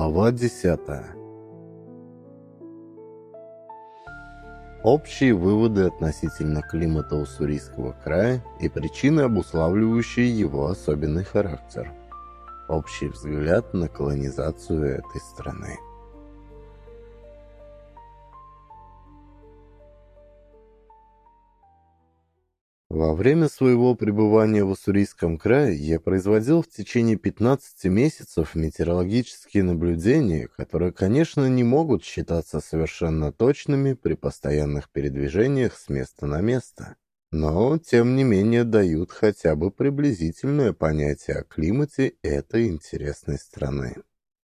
Глава 10 Общие выводы относительно климата Уссурийского края и причины, обуславливающие его особенный характер. Общий взгляд на колонизацию этой страны. Во время своего пребывания в Уссурийском крае я производил в течение 15 месяцев метеорологические наблюдения, которые, конечно, не могут считаться совершенно точными при постоянных передвижениях с места на место, но, тем не менее, дают хотя бы приблизительное понятие о климате этой интересной страны.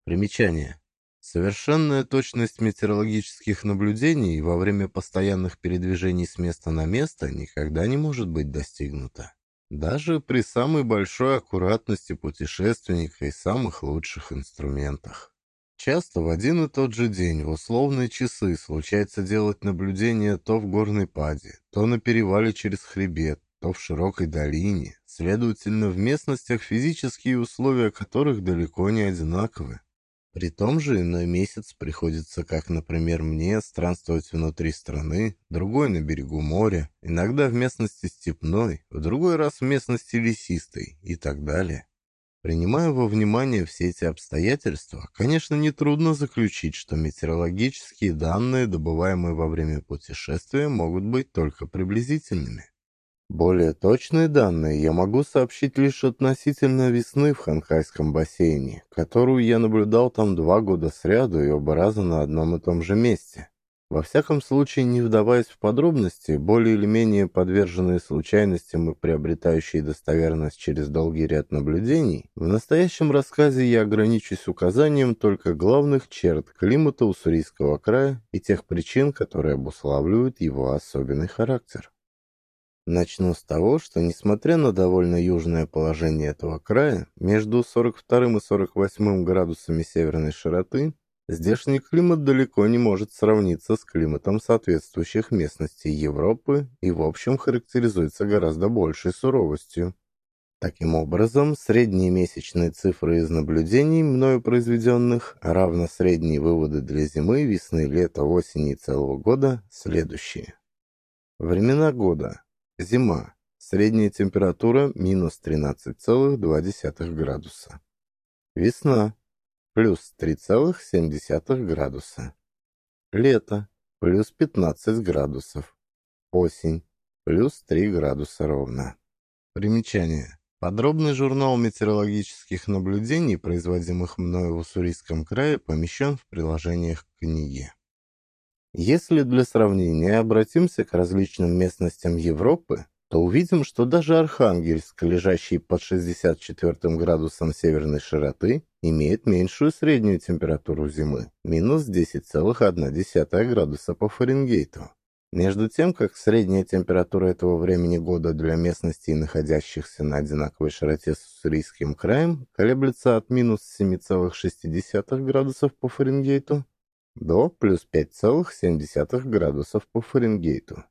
Примечание. Совершенная точность метеорологических наблюдений во время постоянных передвижений с места на место никогда не может быть достигнута. Даже при самой большой аккуратности путешественника и самых лучших инструментах. Часто в один и тот же день в условные часы случается делать наблюдения то в горной паде, то на перевале через хребет, то в широкой долине, следовательно, в местностях физические условия которых далеко не одинаковы. При том же иной месяц приходится, как, например, мне, странствовать внутри страны, другой на берегу моря, иногда в местности степной, в другой раз в местности лесистой и так далее. Принимая во внимание все эти обстоятельства, конечно, нетрудно заключить, что метеорологические данные, добываемые во время путешествия, могут быть только приблизительными. Более точные данные я могу сообщить лишь относительно весны в Ханхайском бассейне, которую я наблюдал там два года сряду и оба раза на одном и том же месте. Во всяком случае, не вдаваясь в подробности, более или менее подверженные случайностям и приобретающие достоверность через долгий ряд наблюдений, в настоящем рассказе я ограничусь указанием только главных черт климата Уссурийского края и тех причин, которые обуславливают его особенный характер. Начну с того, что, несмотря на довольно южное положение этого края, между 42 и 48 градусами северной широты, здешний климат далеко не может сравниться с климатом соответствующих местностей Европы и, в общем, характеризуется гораздо большей суровостью. Таким образом, средние месячные цифры из наблюдений, мною произведенных, равно средние выводы для зимы, весны, лета, осени и целого года, следующие. Времена года Зима. Средняя температура минус 13,2 градуса. Весна. Плюс 3,7 градуса. Лето. Плюс 15 градусов. Осень. Плюс 3 градуса ровно. Примечание. Подробный журнал метеорологических наблюдений, производимых мною в Уссурийском крае, помещен в приложениях к книге. Если для сравнения обратимся к различным местностям Европы, то увидим, что даже Архангельск, лежащий под 64 градусом северной широты, имеет меньшую среднюю температуру зимы – минус 10,1 градуса по Фаренгейту. Между тем, как средняя температура этого времени года для местностей, находящихся на одинаковой широте с Уссурийским краем, колеблется от минус 7,6 градусов по Фаренгейту до плюс 5,7 градусов по Фаренгейту.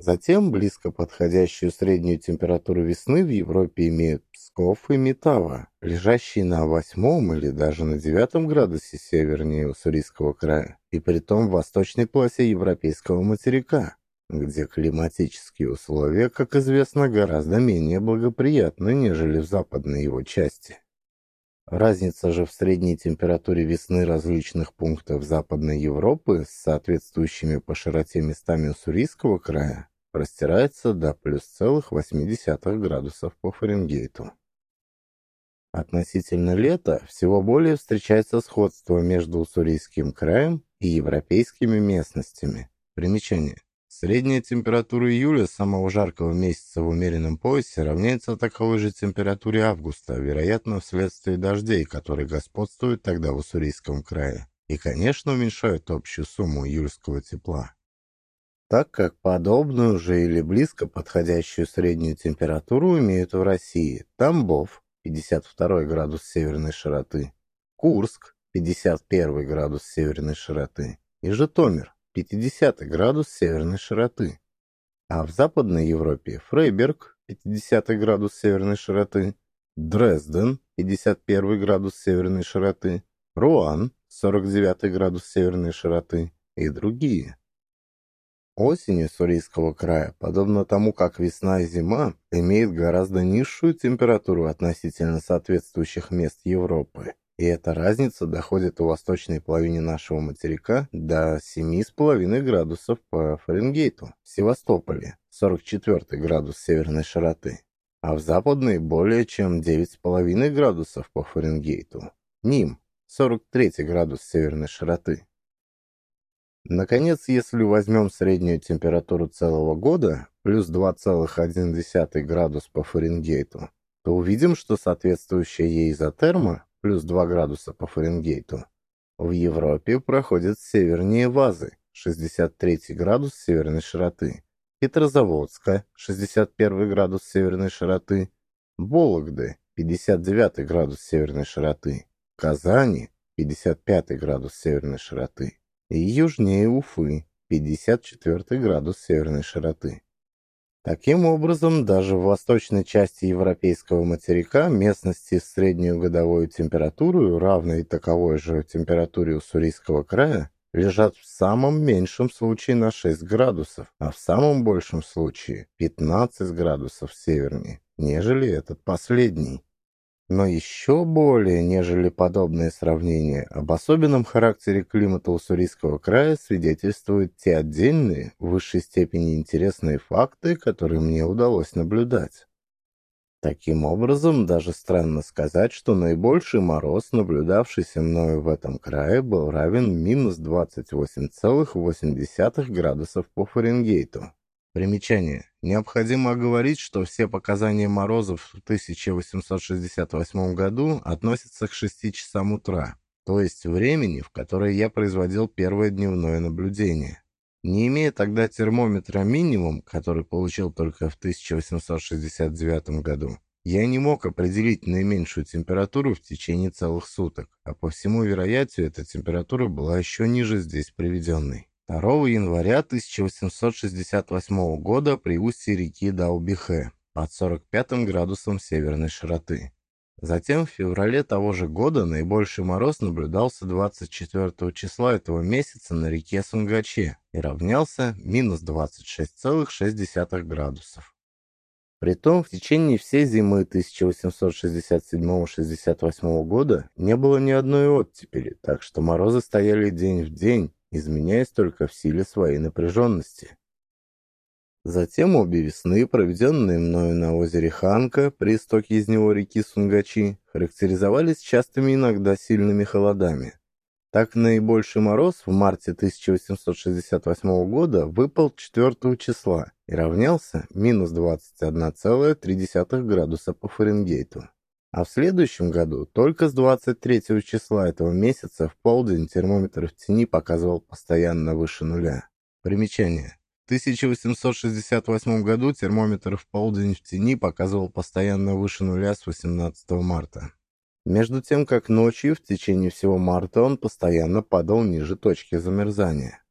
Затем близко подходящую среднюю температуру весны в Европе имеют Псков и Метава, лежащие на восьмом или даже на девятом градусе севернее Уссурийского края, и притом в восточной полосе европейского материка, где климатические условия, как известно, гораздо менее благоприятны, нежели в западной его части. Разница же в средней температуре весны различных пунктов Западной Европы с соответствующими по широте местами Уссурийского края простирается до плюс целых 0,8 градусов по Фаренгейту. Относительно лета всего более встречается сходство между Уссурийским краем и европейскими местностями. Примечание. Средняя температура июля, самого жаркого месяца в умеренном поясе, равняется таковой же температуре августа, вероятно, вследствие дождей, которые господствуют тогда в Уссурийском крае, и, конечно, уменьшают общую сумму июльского тепла. Так как подобную же или близко подходящую среднюю температуру имеют в России Тамбов, 52 градус северной широты, Курск, 51 градус северной широты и Житомир, 50 градус северной широты. А в Западной Европе Фрейберг, 50 градус северной широты, Дрезден, 51 градус северной широты, Руан, 49 градус северной широты и другие. Осень Сурийского края, подобно тому, как весна и зима, имеет гораздо низшую температуру относительно соответствующих мест Европы. И эта разница доходит у восточной половины нашего материка до 7,5 градусов по Фаренгейту. В Севастополе 44 градус северной широты, а в западной более чем 9,5 градусов по Фаренгейту. Ним 43 градус северной широты. Наконец, если возьмем среднюю температуру целого года, плюс 2,1 градус по Фаренгейту, то увидим, что соответствующая ей изотерма плюс 2 градуса по Фаренгейту. В Европе проходят севернее Вазы, 63 градус северной широты, Петрозаводска, 61 градус северной широты, Вологды, 59 градус северной широты, Казани, 55 градус северной широты и южнее Уфы, 54 градус северной широты. Таким образом, даже в восточной части европейского материка местности с среднюю годовую температуру, равной таковой же температуре Уссурийского края, лежат в самом меньшем случае на 6 градусов, а в самом большем случае 15 градусов севернее, нежели этот последний. Но еще более, нежели подобное сравнение, об особенном характере климата Уссурийского края свидетельствуют те отдельные, в высшей степени интересные факты, которые мне удалось наблюдать. Таким образом, даже странно сказать, что наибольший мороз, наблюдавшийся мною в этом крае, был равен минус 28,8 градусов по Фаренгейту. Примечание. Необходимо оговорить, что все показания Морозов в 1868 году относятся к 6 часам утра, то есть времени, в которое я производил первое дневное наблюдение. Не имея тогда термометра минимум, который получил только в 1869 году, я не мог определить наименьшую температуру в течение целых суток, а по всему вероятию эта температура была еще ниже здесь приведенной. 2 января 1868 года при устье реки Даубихе под 45 градусом северной широты. Затем в феврале того же года наибольший мороз наблюдался 24 числа этого месяца на реке Сунгаче и равнялся минус 26,6 градусов. Притом в течение всей зимы 1867-68 года не было ни одной оттепели, так что морозы стояли день в день, изменяясь только в силе своей напряженности. Затем обе весны, проведенные мною на озере Ханка, при истоке из него реки Сунгачи, характеризовались частыми иногда сильными холодами. Так наибольший мороз в марте 1868 года выпал 4 числа и равнялся минус 21,3 градуса по Фаренгейту. А в следующем году только с 23 числа этого месяца в полдень термометр в тени показывал постоянно выше нуля. Примечание. В 1868 году термометр в полдень в тени показывал постоянно выше нуля с 18 марта. Между тем, как ночью в течение всего марта он постоянно падал ниже точки замерзания.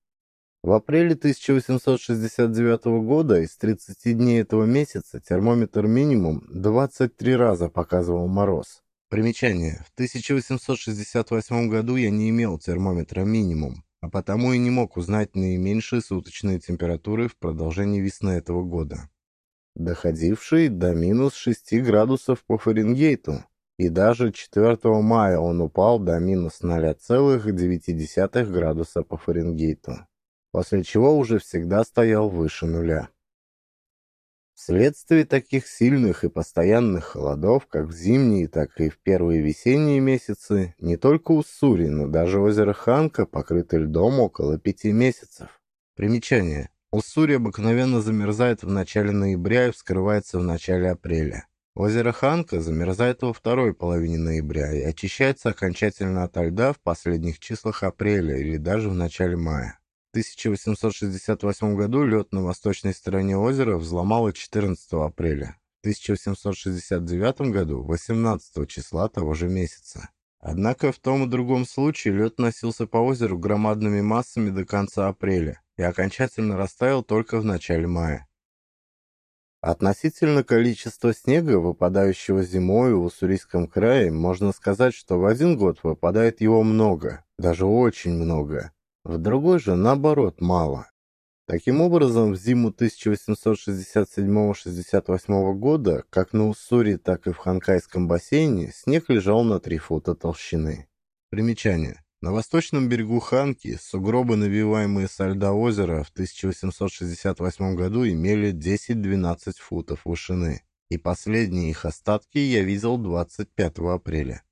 В апреле 1869 года из 30 дней этого месяца термометр минимум 23 раза показывал мороз. Примечание. В 1868 году я не имел термометра минимум, а потому и не мог узнать наименьшие суточные температуры в продолжении весны этого года, доходившие до минус 6 градусов по Фаренгейту. И даже 4 мая он упал до минус 0,9 градуса по Фаренгейту после чего уже всегда стоял выше нуля. Вследствие таких сильных и постоянных холодов, как в зимние, так и в первые весенние месяцы, не только Уссури, но даже озеро Ханка покрыто льдом около пяти месяцев. Примечание. Уссури обыкновенно замерзает в начале ноября и вскрывается в начале апреля. Озеро Ханка замерзает во второй половине ноября и очищается окончательно от льда в последних числах апреля или даже в начале мая. 1868 году лед на восточной стороне озера взломало 14 апреля. В 1869 году 18 числа того же месяца. Однако в том и другом случае лед носился по озеру громадными массами до конца апреля и окончательно растаял только в начале мая. Относительно количества снега, выпадающего зимой в Уссурийском крае, можно сказать, что в один год выпадает его много, даже очень много. В другой же, наоборот, мало. Таким образом, в зиму 1867-68 года, как на Уссури, так и в Ханкайском бассейне, снег лежал на 3 фута толщины. Примечание. На восточном берегу Ханки сугробы, навиваемые со льда озера, в 1868 году имели 10-12 футов вышины, и последние их остатки я видел 25 апреля.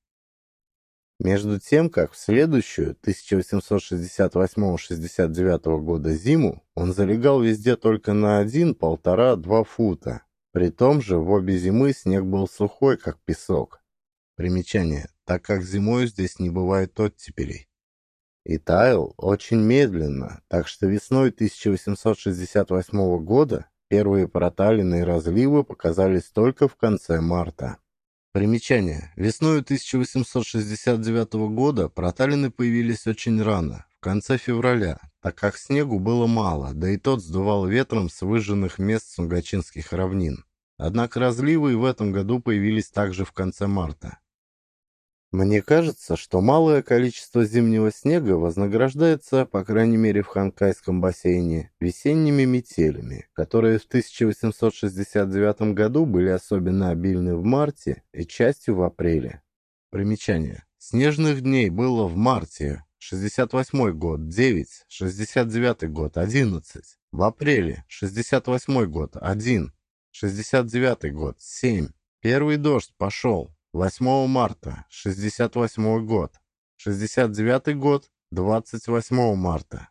Между тем, как в следующую, 1868-69 года зиму, он залегал везде только на один, полтора, два фута. При том же в обе зимы снег был сухой, как песок. Примечание, так как зимой здесь не бывает оттепелей. И таял очень медленно, так что весной 1868 года первые проталины и разливы показались только в конце марта. Примечание. Весной 1869 года проталины появились очень рано, в конце февраля, так как снегу было мало, да и тот сдувал ветром с выжженных мест Сунгачинских равнин. Однако разливы и в этом году появились также в конце марта. Мне кажется, что малое количество зимнего снега вознаграждается, по крайней мере в Ханкайском бассейне, весенними метелями, которые в 1869 году были особенно обильны в марте и частью в апреле. Примечание. Снежных дней было в марте, 68 год 9, 69 год 11, в апреле 68 год 1, 69 год 7. Первый дождь пошел 8 марта, 68 год. 69 год, 28 марта.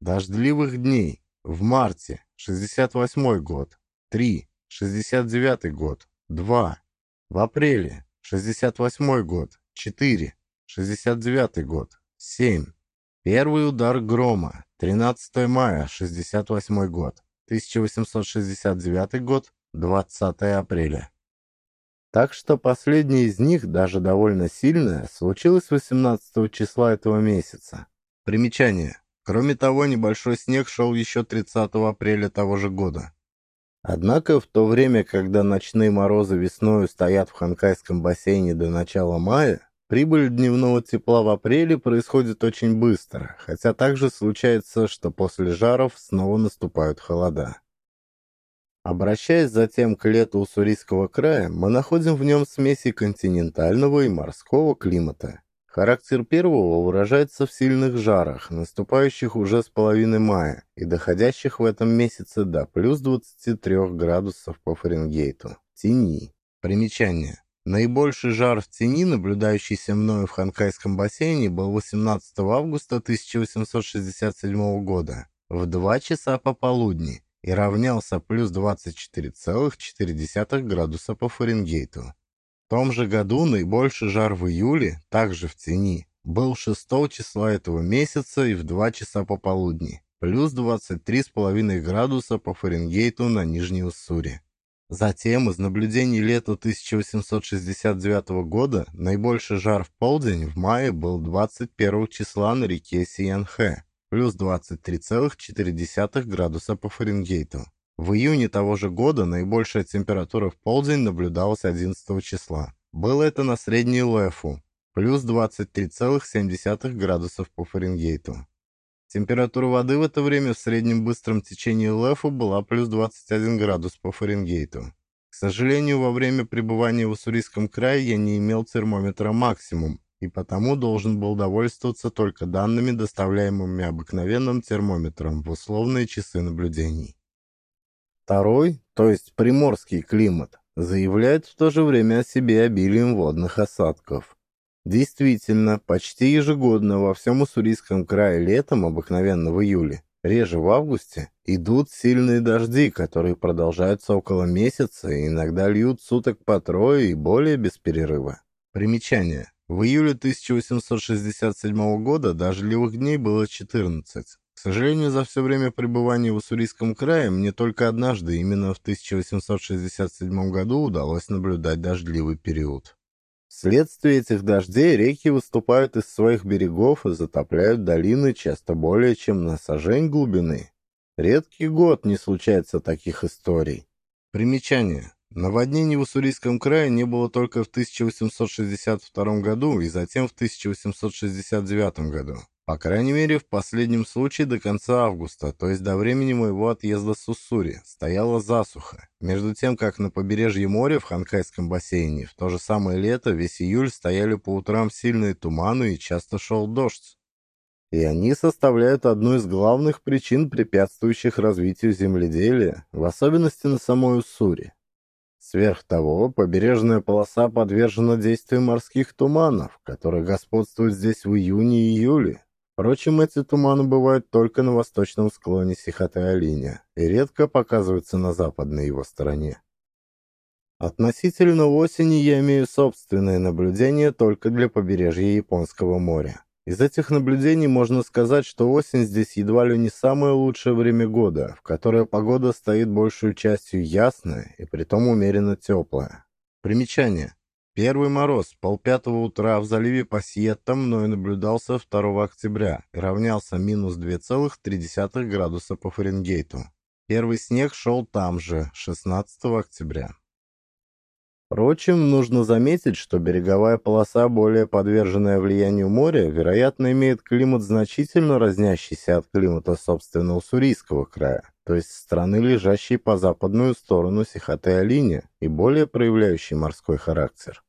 Дождливых дней. В марте, 68 год. 3. 69 год. 2. В апреле, 68 год. 4. 69 год. 7. Первый удар грома. 13 мая, 68 год. 1869 год. 20 апреля. Так что последняя из них, даже довольно сильная, случилась 18 числа этого месяца. Примечание. Кроме того, небольшой снег шел еще 30 апреля того же года. Однако в то время, когда ночные морозы весной стоят в Ханкайском бассейне до начала мая, прибыль дневного тепла в апреле происходит очень быстро, хотя также случается, что после жаров снова наступают холода. Обращаясь затем к лету Уссурийского края, мы находим в нем смеси континентального и морского климата. Характер первого выражается в сильных жарах, наступающих уже с половины мая и доходящих в этом месяце до плюс 23 градусов по Фаренгейту. Тени. Примечание. Наибольший жар в тени, наблюдающийся мною в Ханкайском бассейне, был 18 августа 1867 года в 2 часа пополудни и равнялся плюс 24,4 градуса по Фаренгейту. В том же году наибольший жар в июле, также в тени, был 6 числа этого месяца и в 2 часа пополудни, плюс 23,5 градуса по Фаренгейту на Нижней Уссури. Затем, из наблюдений лета 1869 года, наибольший жар в полдень в мае был 21 числа на реке Сиянхэ, плюс 23,4 градуса по Фаренгейту. В июне того же года наибольшая температура в полдень наблюдалась 11 числа. Было это на средней Лефу, плюс 23,7 градусов по Фаренгейту. Температура воды в это время в среднем быстром течении Лефу была плюс 21 градус по Фаренгейту. К сожалению, во время пребывания в Уссурийском крае я не имел термометра максимум, и потому должен был довольствоваться только данными, доставляемыми обыкновенным термометром в условные часы наблюдений. Второй, то есть приморский климат, заявляет в то же время о себе обилием водных осадков. Действительно, почти ежегодно во всем Уссурийском крае летом, обыкновенно в июле, реже в августе, идут сильные дожди, которые продолжаются около месяца и иногда льют суток по трое и более без перерыва. Примечание. В июле 1867 года дождливых дней было 14. К сожалению, за все время пребывания в Уссурийском крае мне только однажды, именно в 1867 году, удалось наблюдать дождливый период. Вследствие этих дождей реки выступают из своих берегов и затопляют долины часто более чем на сажень глубины. Редкий год не случается таких историй. Примечание. Наводнений в Уссурийском крае не было только в 1862 году и затем в 1869 году. По крайней мере, в последнем случае до конца августа, то есть до времени моего отъезда с Уссури, стояла засуха. Между тем, как на побережье моря в Ханкайском бассейне в то же самое лето весь июль стояли по утрам сильные туманы и часто шел дождь. И они составляют одну из главных причин, препятствующих развитию земледелия, в особенности на самой Уссури. Сверх того, побережная полоса подвержена действию морских туманов, которые господствуют здесь в июне и июле. Впрочем, эти туманы бывают только на восточном склоне Сихоты-Алиня и редко показываются на западной его стороне. Относительно осени я имею собственное наблюдение только для побережья Японского моря. Из этих наблюдений можно сказать, что осень здесь едва ли не самое лучшее время года, в которое погода стоит большую частью ясная и притом умеренно теплая. Примечание. Первый мороз полпятого утра в заливе Пассиетта мною наблюдался 2 октября и равнялся минус 2,3 градуса по Фаренгейту. Первый снег шел там же, 16 октября. Впрочем, нужно заметить, что береговая полоса, более подверженная влиянию моря, вероятно, имеет климат значительно разнящийся от климата, собственно, Уссурийского края, то есть страны, лежащей по западную сторону Сихоте-Алине и более проявляющей морской характер.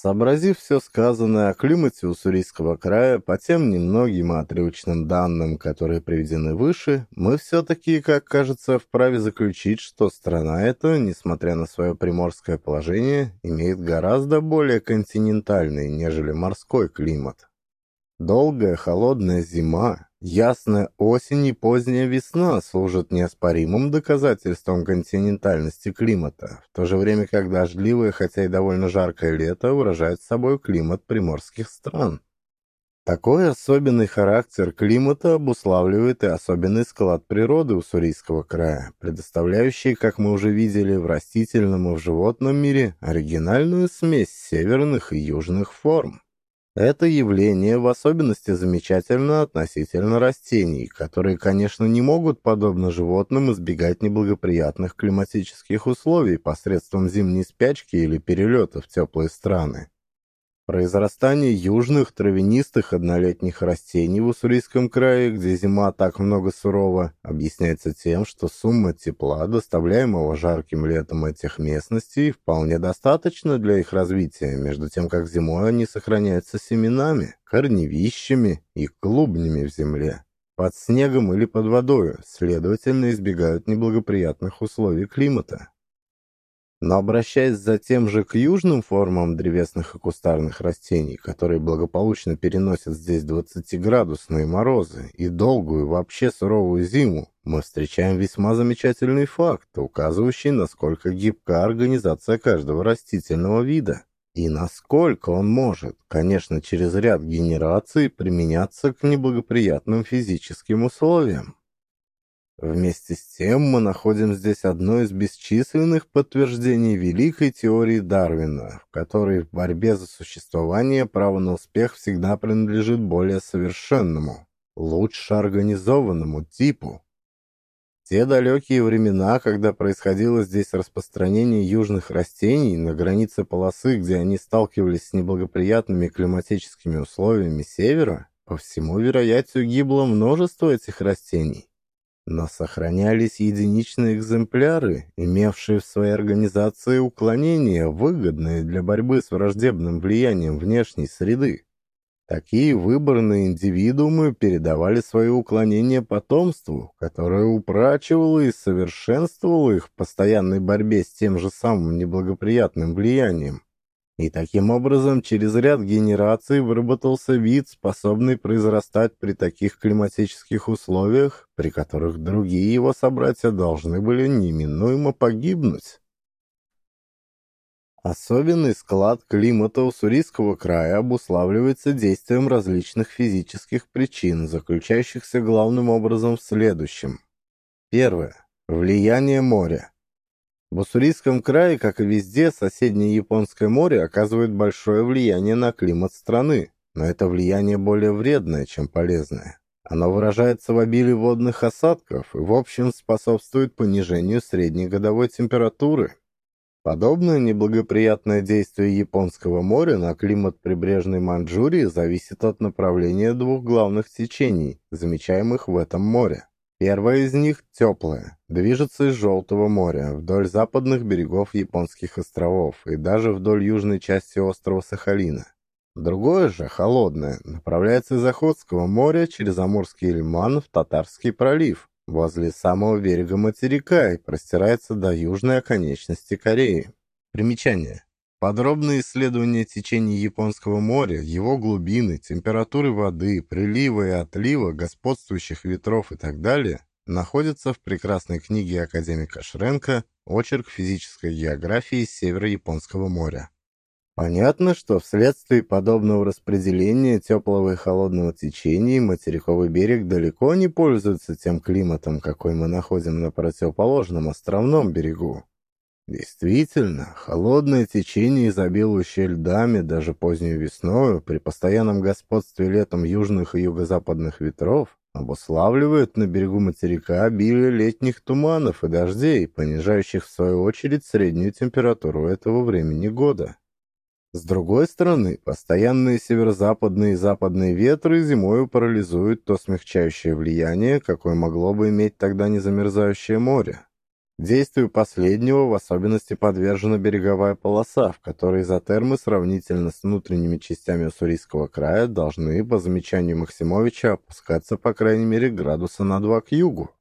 Сообразив все сказанное о климате Уссурийского края по тем немногим отрывочным данным, которые приведены выше, мы все-таки, как кажется, вправе заключить, что страна эта, несмотря на свое приморское положение, имеет гораздо более континентальный, нежели морской климат. Долгая холодная зима, Ясная осень и поздняя весна служат неоспоримым доказательством континентальности климата, в то же время как дождливое, хотя и довольно жаркое лето выражает собой климат приморских стран. Такой особенный характер климата обуславливает и особенный склад природы Уссурийского края, предоставляющий, как мы уже видели, в растительном и в животном мире оригинальную смесь северных и южных форм. Это явление в особенности замечательно относительно растений, которые, конечно, не могут, подобно животным, избегать неблагоприятных климатических условий посредством зимней спячки или перелета в теплые страны. Произрастание южных травянистых однолетних растений в Уссурийском крае, где зима так много сурова, объясняется тем, что сумма тепла, доставляемого жарким летом этих местностей, вполне достаточна для их развития, между тем как зимой они сохраняются семенами, корневищами и клубнями в земле, под снегом или под водой, следовательно, избегают неблагоприятных условий климата. Но обращаясь затем же к южным формам древесных и кустарных растений, которые благополучно переносят здесь 20-градусные морозы и долгую вообще суровую зиму, мы встречаем весьма замечательный факт, указывающий, насколько гибка организация каждого растительного вида и насколько он может, конечно, через ряд генераций применяться к неблагоприятным физическим условиям. Вместе с тем мы находим здесь одно из бесчисленных подтверждений великой теории Дарвина, в которой в борьбе за существование право на успех всегда принадлежит более совершенному, лучше организованному типу. Те далекие времена, когда происходило здесь распространение южных растений на границе полосы, где они сталкивались с неблагоприятными климатическими условиями севера, по всему вероятию гибло множество этих растений но сохранялись единичные экземпляры, имевшие в своей организации уклонения, выгодные для борьбы с враждебным влиянием внешней среды. Такие выборные индивидуумы передавали свои уклонения потомству, которое упрачивало и совершенствовало их в постоянной борьбе с тем же самым неблагоприятным влиянием. И таким образом через ряд генераций выработался вид, способный произрастать при таких климатических условиях, при которых другие его собратья должны были неминуемо погибнуть. Особенный склад климата Уссурийского края обуславливается действием различных физических причин, заключающихся главным образом в следующем. Первое. Влияние моря. В Уссурийском крае, как и везде, соседнее Японское море оказывает большое влияние на климат страны, но это влияние более вредное, чем полезное. Оно выражается в обилии водных осадков и, в общем, способствует понижению средней годовой температуры. Подобное неблагоприятное действие Японского моря на климат прибрежной Манчжурии зависит от направления двух главных течений, замечаемых в этом море. Первое из них, теплое, движется из Желтого моря вдоль западных берегов японских островов и даже вдоль южной части острова Сахалина. Другое же, холодное, направляется из Охотского моря через Амурский лиман в Татарский пролив, возле самого берега материка и простирается до южной оконечности Кореи. Примечание. Подробные исследования течения Японского моря, его глубины, температуры воды, прилива и отлива, господствующих ветров и так далее находятся в прекрасной книге академика Шренка «Очерк физической географии Северо-Японского моря». Понятно, что вследствие подобного распределения теплого и холодного течений материковый берег далеко не пользуется тем климатом, какой мы находим на противоположном островном берегу. Действительно, холодное течение, изобилующее льдами даже позднюю весною, при постоянном господстве летом южных и юго-западных ветров, обуславливает на берегу материка обилие летних туманов и дождей, понижающих в свою очередь среднюю температуру этого времени года. С другой стороны, постоянные северо-западные и западные ветры зимою парализуют то смягчающее влияние, какое могло бы иметь тогда незамерзающее море. Действию последнего в особенности подвержена береговая полоса, в которой изотермы сравнительно с внутренними частями Уссурийского края должны, по замечанию Максимовича, опускаться по крайней мере градуса на 2 к югу.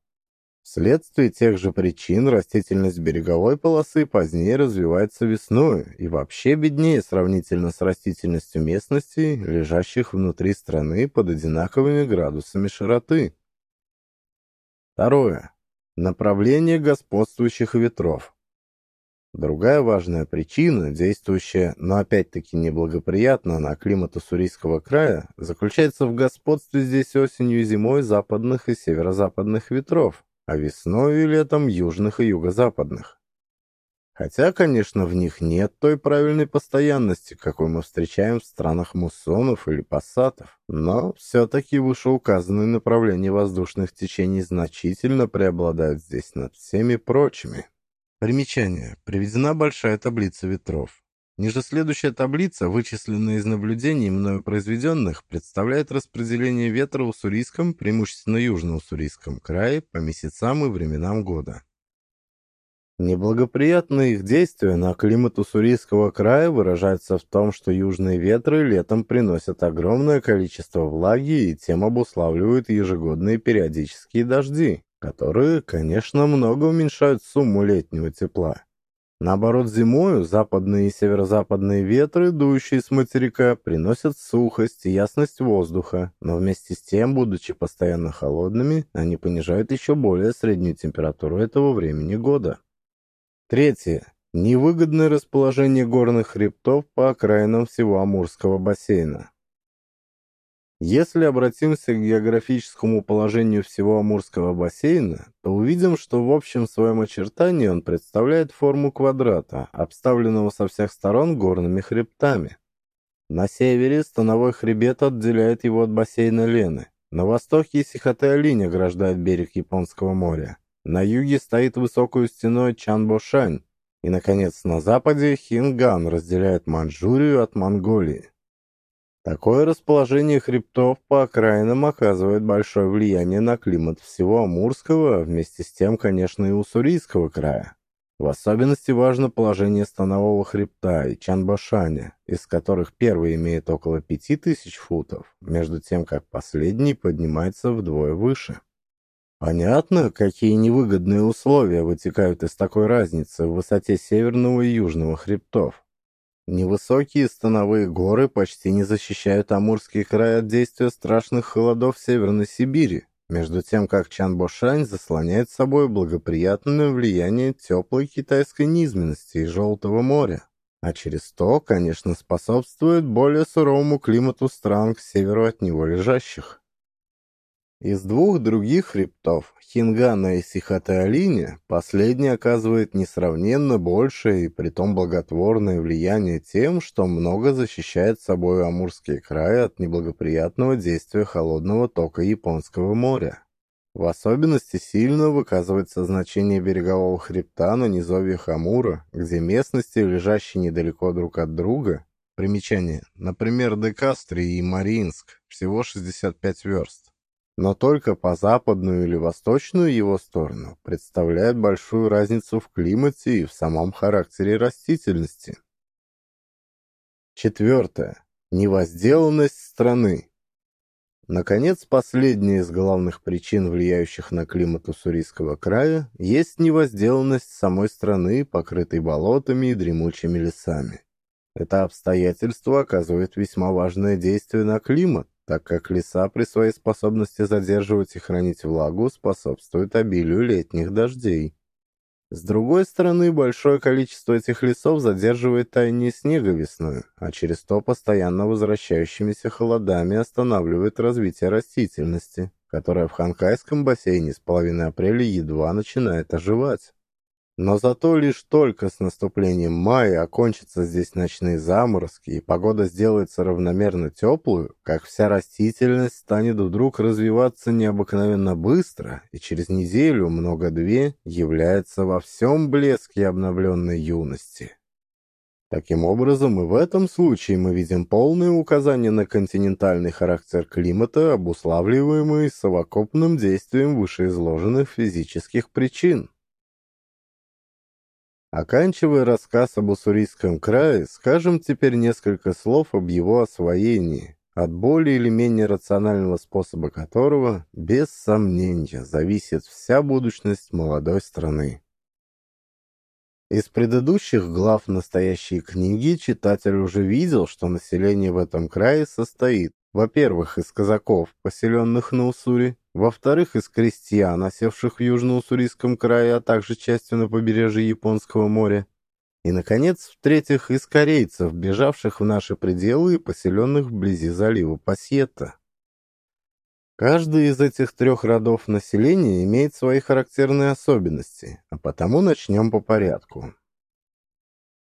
Вследствие тех же причин растительность береговой полосы позднее развивается весной и вообще беднее сравнительно с растительностью местностей, лежащих внутри страны под одинаковыми градусами широты. Второе. Направление господствующих ветров. Другая важная причина, действующая, но опять-таки неблагоприятно на климат Уссурийского края, заключается в господстве здесь осенью и зимой западных и северо-западных ветров, а весной и летом южных и юго-западных. Хотя, конечно, в них нет той правильной постоянности, какой мы встречаем в странах муссонов или пассатов, но все-таки вышеуказанные направления воздушных течений значительно преобладают здесь над всеми прочими. Примечание. Приведена большая таблица ветров. Ниже следующая таблица, вычисленная из наблюдений мною произведенных, представляет распределение ветра в Уссурийском, преимущественно Южно-Уссурийском крае по месяцам и временам года. Неблагоприятные их действия на климат Уссурийского края выражаются в том, что южные ветры летом приносят огромное количество влаги и тем обуславливают ежегодные периодические дожди, которые, конечно, много уменьшают сумму летнего тепла. Наоборот, зимою западные и северо-западные ветры, дующие с материка, приносят сухость и ясность воздуха, но вместе с тем, будучи постоянно холодными, они понижают еще более среднюю температуру этого времени года. Третье. Невыгодное расположение горных хребтов по окраинам всего Амурского бассейна. Если обратимся к географическому положению всего Амурского бассейна, то увидим, что в общем своем очертании он представляет форму квадрата, обставленного со всех сторон горными хребтами. На севере становой хребет отделяет его от бассейна Лены. На востоке Сихотэ-Алинь ограждает берег Японского моря. На юге стоит высокую стеной Чанбошань. И, наконец, на западе Хинган разделяет Манчжурию от Монголии. Такое расположение хребтов по окраинам оказывает большое влияние на климат всего Амурского, вместе с тем, конечно, и Уссурийского края. В особенности важно положение Станового хребта и Чанбашаня, из которых первый имеет около 5000 футов, между тем как последний поднимается вдвое выше. Понятно, какие невыгодные условия вытекают из такой разницы в высоте северного и южного хребтов. Невысокие становые горы почти не защищают Амурский край от действия страшных холодов Северной Сибири, между тем как Чанбошань заслоняет собой благоприятное влияние теплой китайской низменности и Желтого моря, а через то, конечно, способствует более суровому климату стран к северу от него лежащих. Из двух других хребтов, Хингана и Сихотэ-Алине, последний оказывает несравненно большее и притом благотворное влияние тем, что много защищает собой Амурский край от неблагоприятного действия холодного тока Японского моря. В особенности сильно выказывается значение берегового хребта на низовьях Амура, где местности, лежащие недалеко друг от друга, примечание, например, Декастри и Мариинск, всего 65 верст, но только по западную или восточную его сторону представляют большую разницу в климате и в самом характере растительности. Четвертое. Невозделанность страны. Наконец, последняя из главных причин, влияющих на климат Уссурийского края, есть невозделанность самой страны, покрытой болотами и дремучими лесами. Это обстоятельство оказывает весьма важное действие на климат, так как леса при своей способности задерживать и хранить влагу способствуют обилию летних дождей. С другой стороны, большое количество этих лесов задерживает таяние снега весной, а через то постоянно возвращающимися холодами останавливает развитие растительности, которая в Ханкайском бассейне с половины апреля едва начинает оживать. Но зато лишь только с наступлением мая окончатся здесь ночные заморозки и погода сделается равномерно теплую, как вся растительность станет вдруг развиваться необыкновенно быстро и через неделю, много-две, является во всем блеске обновленной юности. Таким образом, и в этом случае мы видим полное указание на континентальный характер климата, обуславливаемый совокупным действием вышеизложенных физических причин. Оканчивая рассказ об Уссурийском крае, скажем теперь несколько слов об его освоении, от более или менее рационального способа которого, без сомнения, зависит вся будущность молодой страны. Из предыдущих глав настоящей книги читатель уже видел, что население в этом крае состоит, во-первых, из казаков, поселенных на Уссури, во-вторых, из крестьян, осевших в Южно-Уссурийском крае, а также частью на побережье Японского моря. И, наконец, в-третьих, из корейцев, бежавших в наши пределы и поселенных вблизи залива Пасьета. Каждый из этих трех родов населения имеет свои характерные особенности, а потому начнем по порядку.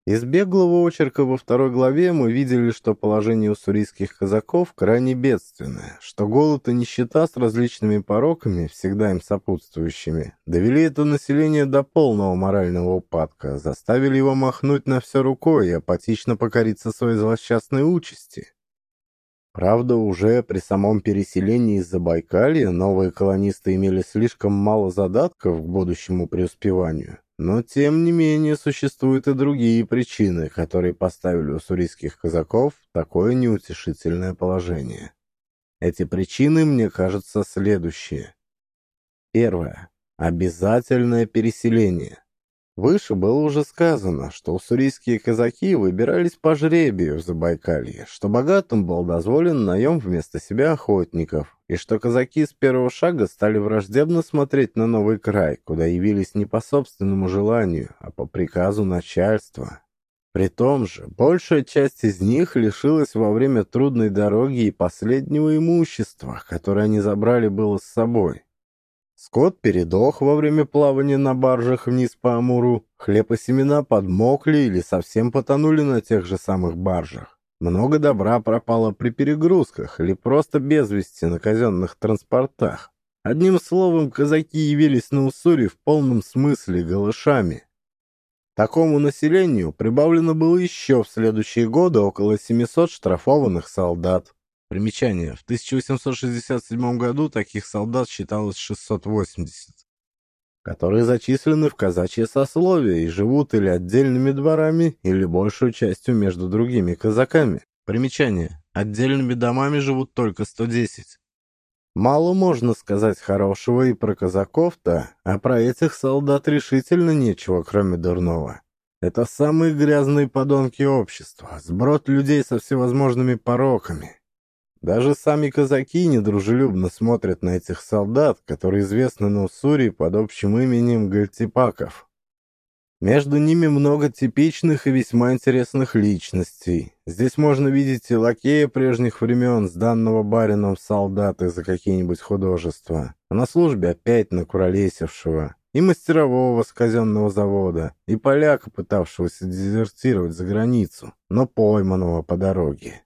Из беглого очерка во второй главе мы видели, что положение уссурийских казаков крайне бедственное, что голод и нищета с различными пороками, всегда им сопутствующими, довели это население до полного морального упадка, заставили его махнуть на все рукой и апатично покориться своей злосчастной участи. Правда, уже при самом переселении из Забайкалья новые колонисты имели слишком мало задатков к будущему преуспеванию, но, тем не менее, существуют и другие причины, которые поставили уссурийских казаков такое неутешительное положение. Эти причины, мне кажется, следующие. Первое. Обязательное переселение. Выше было уже сказано, что уссурийские казаки выбирались по жребию в Забайкалье, что богатым был дозволен наем вместо себя охотников, и что казаки с первого шага стали враждебно смотреть на новый край, куда явились не по собственному желанию, а по приказу начальства. При том же, большая часть из них лишилась во время трудной дороги и последнего имущества, которое они забрали было с собой. Скот передох во время плавания на баржах вниз по Амуру, хлеб и семена подмокли или совсем потонули на тех же самых баржах. Много добра пропало при перегрузках или просто без вести на казенных транспортах. Одним словом, казаки явились на Уссури в полном смысле голышами. Такому населению прибавлено было еще в следующие годы около 700 штрафованных солдат. Примечание. В 1867 году таких солдат считалось 680, которые зачислены в казачье сословие и живут или отдельными дворами, или большую частью между другими казаками. Примечание. Отдельными домами живут только 110. Мало можно сказать хорошего и про казаков-то, а про этих солдат решительно нечего, кроме дурного. Это самые грязные подонки общества, сброд людей со всевозможными пороками. Даже сами казаки недружелюбно смотрят на этих солдат, которые известны на Уссури под общим именем Гальтипаков. Между ними много типичных и весьма интересных личностей. Здесь можно видеть и лакея прежних времен, сданного барином солдаты за какие-нибудь художества, а на службе опять накуролесившего, и мастерового с казенного завода, и поляка, пытавшегося дезертировать за границу, но пойманного по дороге.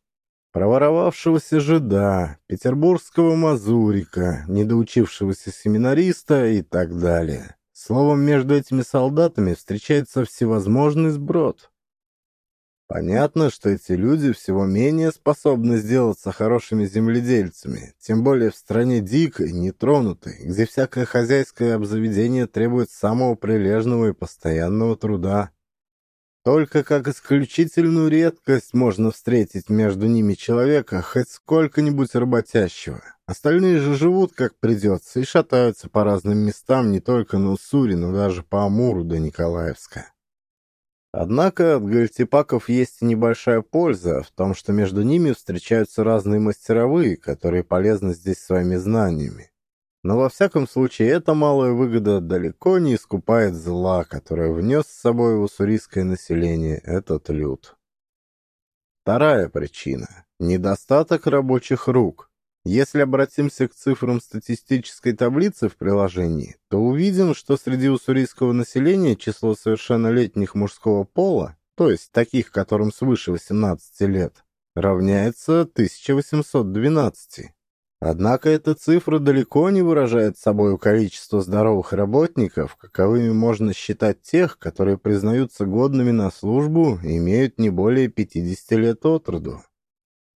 Проворовавшегося жида, петербургского мазурика, недоучившегося семинариста и так далее. Словом, между этими солдатами встречается всевозможный сброд. Понятно, что эти люди всего менее способны сделаться хорошими земледельцами, тем более в стране дикой, нетронутой, где всякое хозяйское обзаведение требует самого прилежного и постоянного труда. Только как исключительную редкость можно встретить между ними человека, хоть сколько-нибудь работящего. Остальные же живут как придется и шатаются по разным местам не только на Уссури, но даже по Амуру до Николаевска. Однако от гальтипаков есть и небольшая польза в том, что между ними встречаются разные мастеровые, которые полезны здесь своими знаниями. Но во всяком случае эта малая выгода далеко не искупает зла, которое внес с собой в уссурийское население этот люд. Вторая причина – недостаток рабочих рук. Если обратимся к цифрам статистической таблицы в приложении, то увидим, что среди уссурийского населения число совершеннолетних мужского пола, то есть таких, которым свыше 18 лет, равняется 1812. Однако эта цифра далеко не выражает собой количество здоровых работников, каковыми можно считать тех, которые признаются годными на службу и имеют не более 50 лет от роду.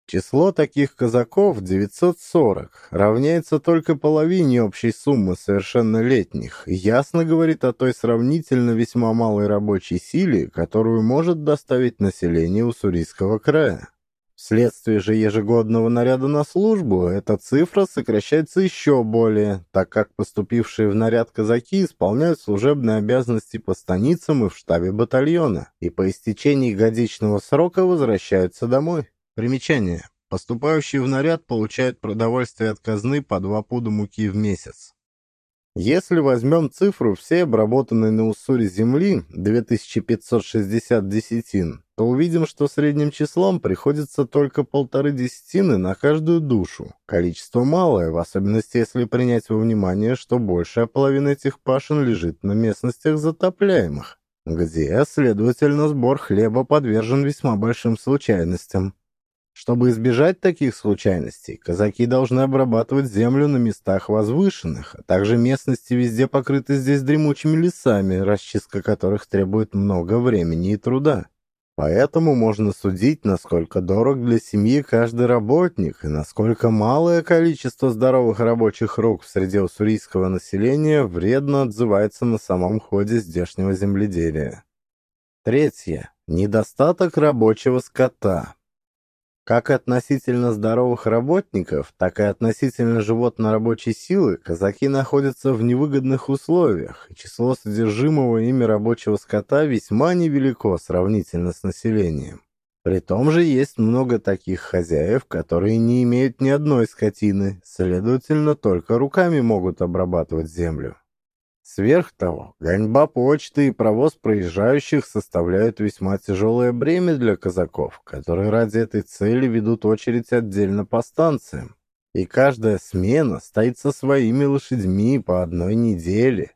Число таких казаков 940 равняется только половине общей суммы совершеннолетних и ясно говорит о той сравнительно весьма малой рабочей силе, которую может доставить население Уссурийского края. Вследствие же ежегодного наряда на службу эта цифра сокращается еще более, так как поступившие в наряд казаки исполняют служебные обязанности по станицам и в штабе батальона, и по истечении годичного срока возвращаются домой. Примечание. Поступающие в наряд получают продовольствие от казны по два пуда муки в месяц. Если возьмем цифру всей обработанной на Уссуре земли 2560 десятин, то увидим, что средним числом приходится только полторы десятины на каждую душу. Количество малое, в особенности если принять во внимание, что большая половина этих пашин лежит на местностях затопляемых, где, следовательно, сбор хлеба подвержен весьма большим случайностям. Чтобы избежать таких случайностей, казаки должны обрабатывать землю на местах возвышенных, а также местности везде покрыты здесь дремучими лесами, расчистка которых требует много времени и труда. Поэтому можно судить, насколько дорог для семьи каждый работник и насколько малое количество здоровых рабочих рук в среде уссурийского населения вредно отзывается на самом ходе здешнего земледелия. Третье. Недостаток рабочего скота. Как относительно здоровых работников, так и относительно животно-рабочей силы казаки находятся в невыгодных условиях, и число содержимого ими рабочего скота весьма невелико сравнительно с населением. При том же есть много таких хозяев, которые не имеют ни одной скотины, следовательно, только руками могут обрабатывать землю. Сверх того, гоньба почты и провоз проезжающих составляют весьма тяжелое бремя для казаков, которые ради этой цели ведут очередь отдельно по станциям. И каждая смена стоит со своими лошадьми по одной неделе.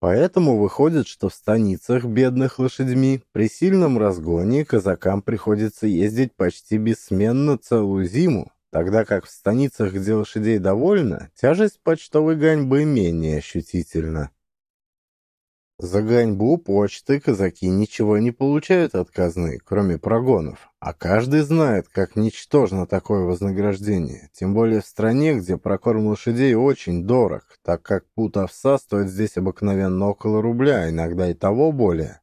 Поэтому выходит, что в станицах бедных лошадьми при сильном разгоне казакам приходится ездить почти бессменно целую зиму, тогда как в станицах, где лошадей довольно, тяжесть почтовой гоньбы менее ощутительна. За гоньбу почты казаки ничего не получают от казны, кроме прогонов. А каждый знает, как ничтожно такое вознаграждение. Тем более в стране, где прокорм лошадей очень дорог, так как пут овса стоит здесь обыкновенно около рубля, иногда и того более.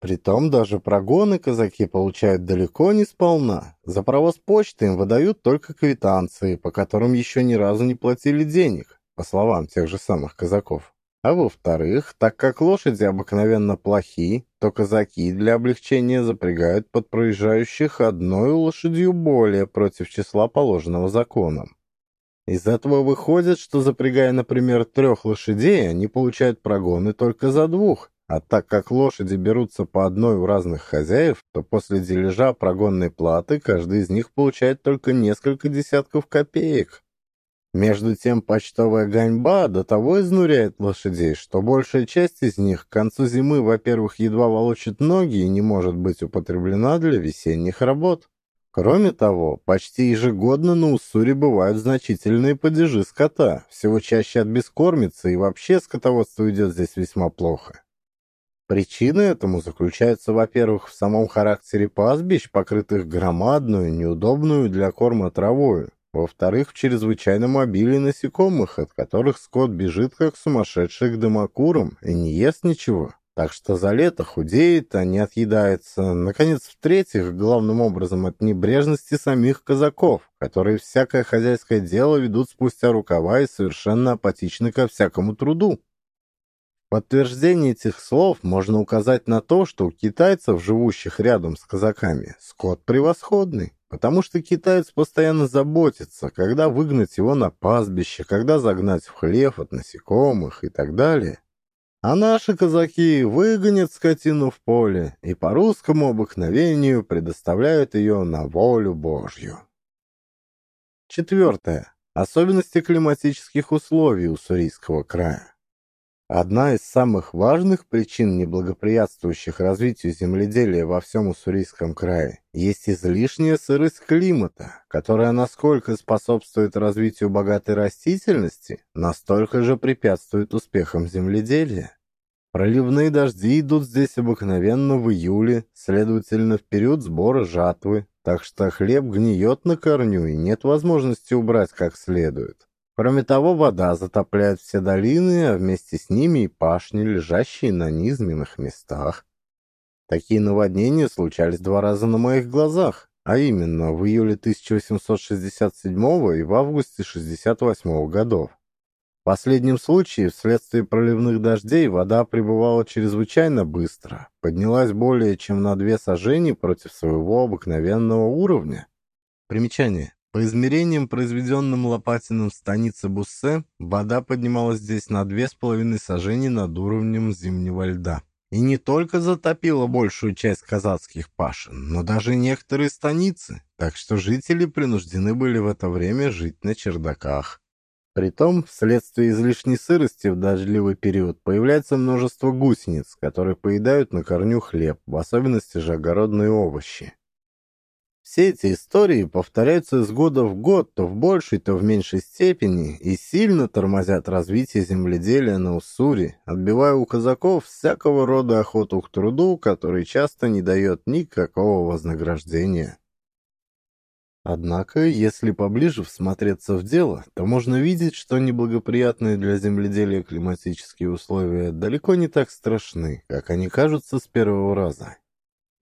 Притом даже прогоны казаки получают далеко не сполна. За провоз почты им выдают только квитанции, по которым еще ни разу не платили денег, по словам тех же самых казаков. А во-вторых, так как лошади обыкновенно плохи, то казаки для облегчения запрягают под проезжающих одной лошадью более против числа положенного законом. Из этого выходит, что запрягая, например, трех лошадей, они получают прогоны только за двух, А так как лошади берутся по одной у разных хозяев, то после дележа прогонной платы каждый из них получает только несколько десятков копеек. Между тем почтовая гоньба до того изнуряет лошадей, что большая часть из них к концу зимы, во-первых, едва волочит ноги и не может быть употреблена для весенних работ. Кроме того, почти ежегодно на Уссури бывают значительные падежи скота, всего чаще от бескормицы, и вообще скотоводство идет здесь весьма плохо. Причина этому заключается, во-первых, в самом характере пастбищ, покрытых громадную, неудобную для корма травою, во-вторых, в чрезвычайном обилии насекомых, от которых скот бежит как сумасшедший к дымокурам и не ест ничего. Так что за лето худеет, а не отъедается. Наконец, в-третьих, главным образом от небрежности самих казаков, которые всякое хозяйское дело ведут спустя рукава и совершенно апатичны ко всякому труду. Подтверждение этих слов можно указать на то, что у китайцев, живущих рядом с казаками, скот превосходный. Потому что китаец постоянно заботится, когда выгнать его на пастбище, когда загнать в хлев от насекомых и так далее. А наши казаки выгонят скотину в поле и по русскому обыкновению предоставляют ее на волю Божью. Четвертое. Особенности климатических условий у Сурийского края. Одна из самых важных причин, неблагоприятствующих развитию земледелия во всем Уссурийском крае, есть излишняя сырость климата, которая насколько способствует развитию богатой растительности, настолько же препятствует успехам земледелия. Проливные дожди идут здесь обыкновенно в июле, следовательно, в период сбора жатвы, так что хлеб гниет на корню и нет возможности убрать как следует. Кроме того, вода затопляет все долины, а вместе с ними и пашни, лежащие на низменных местах. Такие наводнения случались два раза на моих глазах, а именно в июле 1867 и в августе 68 годов. В последнем случае, вследствие проливных дождей, вода прибывала чрезвычайно быстро, поднялась более чем на две сажени против своего обыкновенного уровня. Примечание. По измерениям, произведенным Лопатиным в станице Буссе, вода поднималась здесь на две с половиной сажений над уровнем зимнего льда. И не только затопила большую часть казацких пашин, но даже некоторые станицы, так что жители принуждены были в это время жить на чердаках. Притом, вследствие излишней сырости в дождливый период появляется множество гусениц, которые поедают на корню хлеб, в особенности же огородные овощи. Все эти истории повторяются из года в год, то в большей, то в меньшей степени, и сильно тормозят развитие земледелия на Уссури, отбивая у казаков всякого рода охоту к труду, который часто не дает никакого вознаграждения. Однако, если поближе всмотреться в дело, то можно видеть, что неблагоприятные для земледелия климатические условия далеко не так страшны, как они кажутся с первого раза.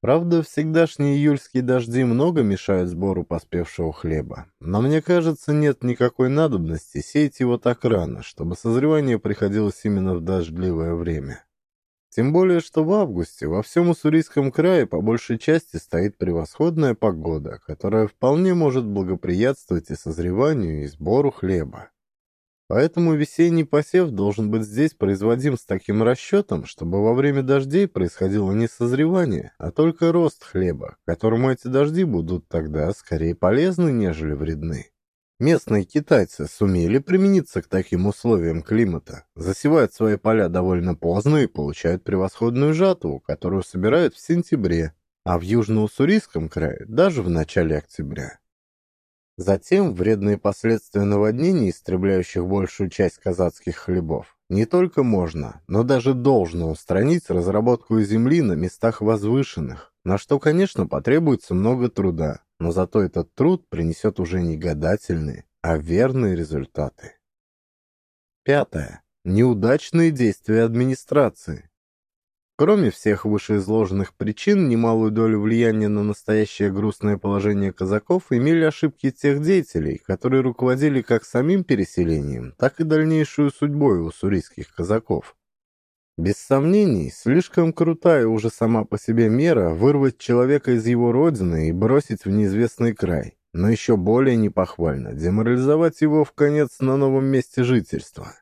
Правда, всегдашние июльские дожди много мешают сбору поспевшего хлеба, но мне кажется, нет никакой надобности сеять его так рано, чтобы созревание приходилось именно в дождливое время. Тем более, что в августе во всем Уссурийском крае по большей части стоит превосходная погода, которая вполне может благоприятствовать и созреванию, и сбору хлеба. Поэтому весенний посев должен быть здесь производим с таким расчетом, чтобы во время дождей происходило не созревание, а только рост хлеба, которому эти дожди будут тогда скорее полезны, нежели вредны. Местные китайцы сумели примениться к таким условиям климата, засевают свои поля довольно поздно и получают превосходную жатву, которую собирают в сентябре, а в Южно-Уссурийском крае даже в начале октября. Затем вредные последствия наводнений, истребляющих большую часть казацких хлебов, не только можно, но даже должно устранить разработку земли на местах возвышенных, на что, конечно, потребуется много труда, но зато этот труд принесет уже не гадательные, а верные результаты. Пятое. Неудачные действия администрации. Кроме всех вышеизложенных причин, немалую долю влияния на настоящее грустное положение казаков имели ошибки тех деятелей, которые руководили как самим переселением, так и дальнейшую судьбой уссурийских казаков. Без сомнений, слишком крутая уже сама по себе мера вырвать человека из его родины и бросить в неизвестный край, но еще более непохвально деморализовать его в конец на новом месте жительства.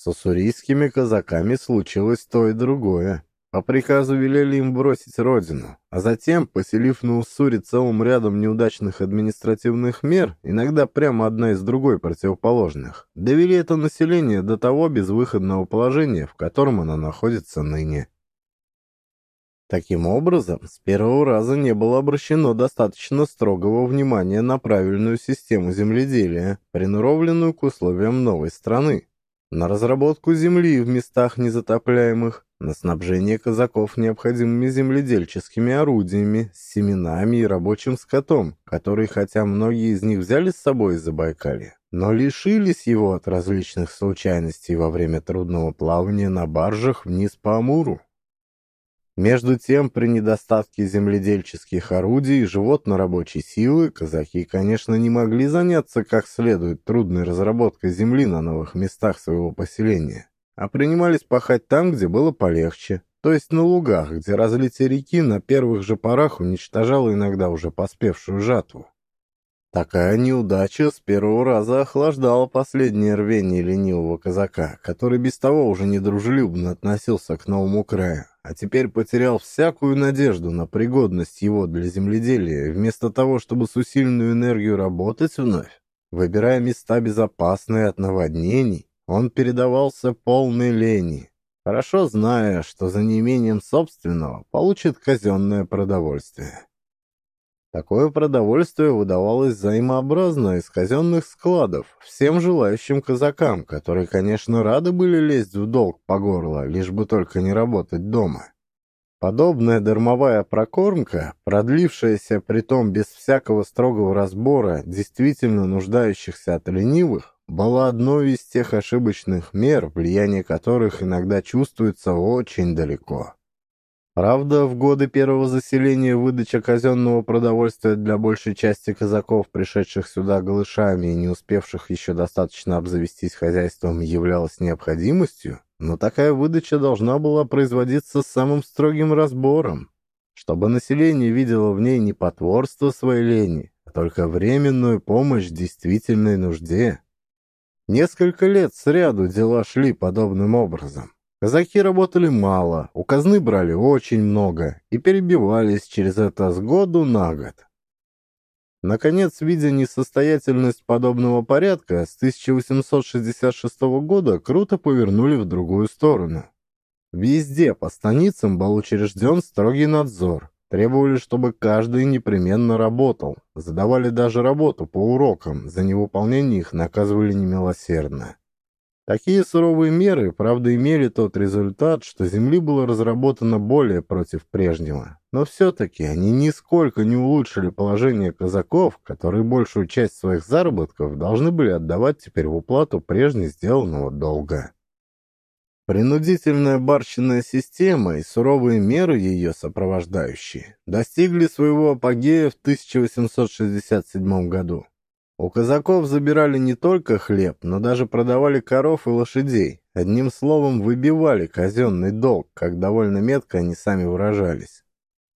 С уссурийскими казаками случилось то и другое. По приказу велели им бросить родину, а затем, поселив на Уссури целым рядом неудачных административных мер, иногда прямо одна из другой противоположных, довели это население до того безвыходного положения, в котором оно находится ныне. Таким образом, с первого раза не было обращено достаточно строгого внимания на правильную систему земледелия, приноровленную к условиям новой страны, на разработку земли в местах незатопляемых, на снабжение казаков необходимыми земледельческими орудиями, семенами и рабочим скотом, который, хотя многие из них взяли с собой из Забайкалья, но лишились его от различных случайностей во время трудного плавания на баржах вниз по Амуру. Между тем, при недостатке земледельческих орудий и животно-рабочей силы, казаки, конечно, не могли заняться как следует трудной разработкой земли на новых местах своего поселения а принимались пахать там, где было полегче, то есть на лугах, где разлитие реки на первых же порах уничтожало иногда уже поспевшую жатву. Такая неудача с первого раза охлаждала последнее рвение ленивого казака, который без того уже недружелюбно относился к новому краю, а теперь потерял всякую надежду на пригодность его для земледелия, вместо того, чтобы с усиленную энергию работать вновь, выбирая места безопасные от наводнений, он передавался полной лени, хорошо зная, что за неимением собственного получит казенное продовольствие. Такое продовольствие выдавалось взаимообразно из казенных складов всем желающим казакам, которые, конечно, рады были лезть в долг по горло, лишь бы только не работать дома. Подобная дармовая прокормка, продлившаяся притом без всякого строгого разбора действительно нуждающихся от ленивых, была одной из тех ошибочных мер, влияние которых иногда чувствуется очень далеко. Правда, в годы первого заселения выдача казенного продовольствия для большей части казаков, пришедших сюда голышами и не успевших еще достаточно обзавестись хозяйством, являлась необходимостью, но такая выдача должна была производиться с самым строгим разбором, чтобы население видело в ней не потворство своей лени, а только временную помощь действительной нужде. Несколько лет сряду дела шли подобным образом. Казаки работали мало, у казны брали очень много и перебивались через это с году на год. Наконец, видя несостоятельность подобного порядка, с 1866 года круто повернули в другую сторону. Везде по станицам был учрежден строгий надзор, Требовали, чтобы каждый непременно работал. Задавали даже работу по урокам, за невыполнение их наказывали немилосердно. Такие суровые меры, правда, имели тот результат, что земли было разработано более против прежнего. Но все-таки они нисколько не улучшили положение казаков, которые большую часть своих заработков должны были отдавать теперь в уплату прежне сделанного долга. Принудительная барщинная система и суровые меры ее сопровождающие достигли своего апогея в 1867 году. У казаков забирали не только хлеб, но даже продавали коров и лошадей. Одним словом, выбивали казенный долг, как довольно метко они сами выражались.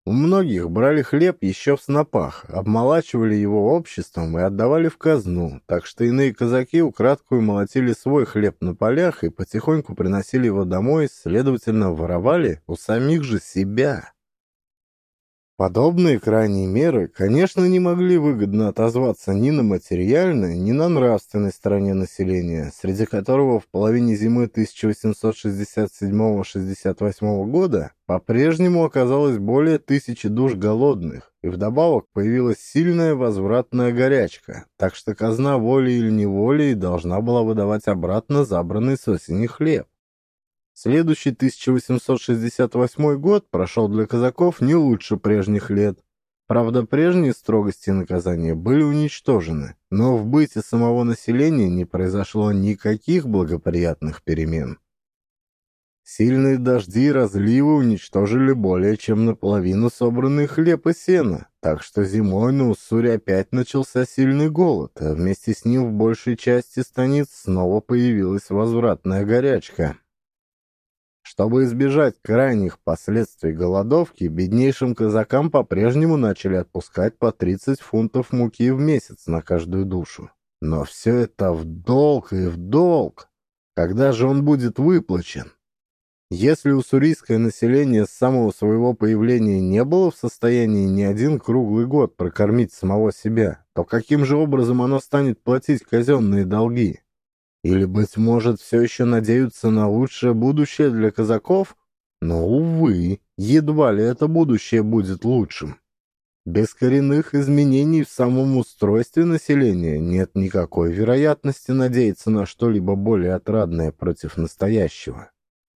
У многих брали хлеб еще в снопах, обмолачивали его обществом и отдавали в казну, так что иные казаки украдкую молотили свой хлеб на полях и потихоньку приносили его домой, следовательно, воровали у самих же себя. Подобные крайние меры, конечно, не могли выгодно отозваться ни на материальной, ни на нравственной стороне населения, среди которого в половине зимы 1867-68 года по-прежнему оказалось более тысячи душ голодных, и вдобавок появилась сильная возвратная горячка, так что казна волей или неволей должна была выдавать обратно забранный с осени хлеб. Следующий 1868 год прошел для казаков не лучше прежних лет. Правда, прежние строгости наказания были уничтожены, но в быте самого населения не произошло никаких благоприятных перемен. Сильные дожди и разливы уничтожили более чем наполовину собранный хлеб и сена, так что зимой на Уссуре опять начался сильный голод, а вместе с ним в большей части станиц снова появилась возвратная горячка. Чтобы избежать крайних последствий голодовки, беднейшим казакам по-прежнему начали отпускать по 30 фунтов муки в месяц на каждую душу. Но все это в долг и в долг. Когда же он будет выплачен? Если уссурийское население с самого своего появления не было в состоянии ни один круглый год прокормить самого себя, то каким же образом оно станет платить казенные долги? Или, быть может, все еще надеются на лучшее будущее для казаков? Но, увы, едва ли это будущее будет лучшим. Без коренных изменений в самом устройстве населения нет никакой вероятности надеяться на что-либо более отрадное против настоящего.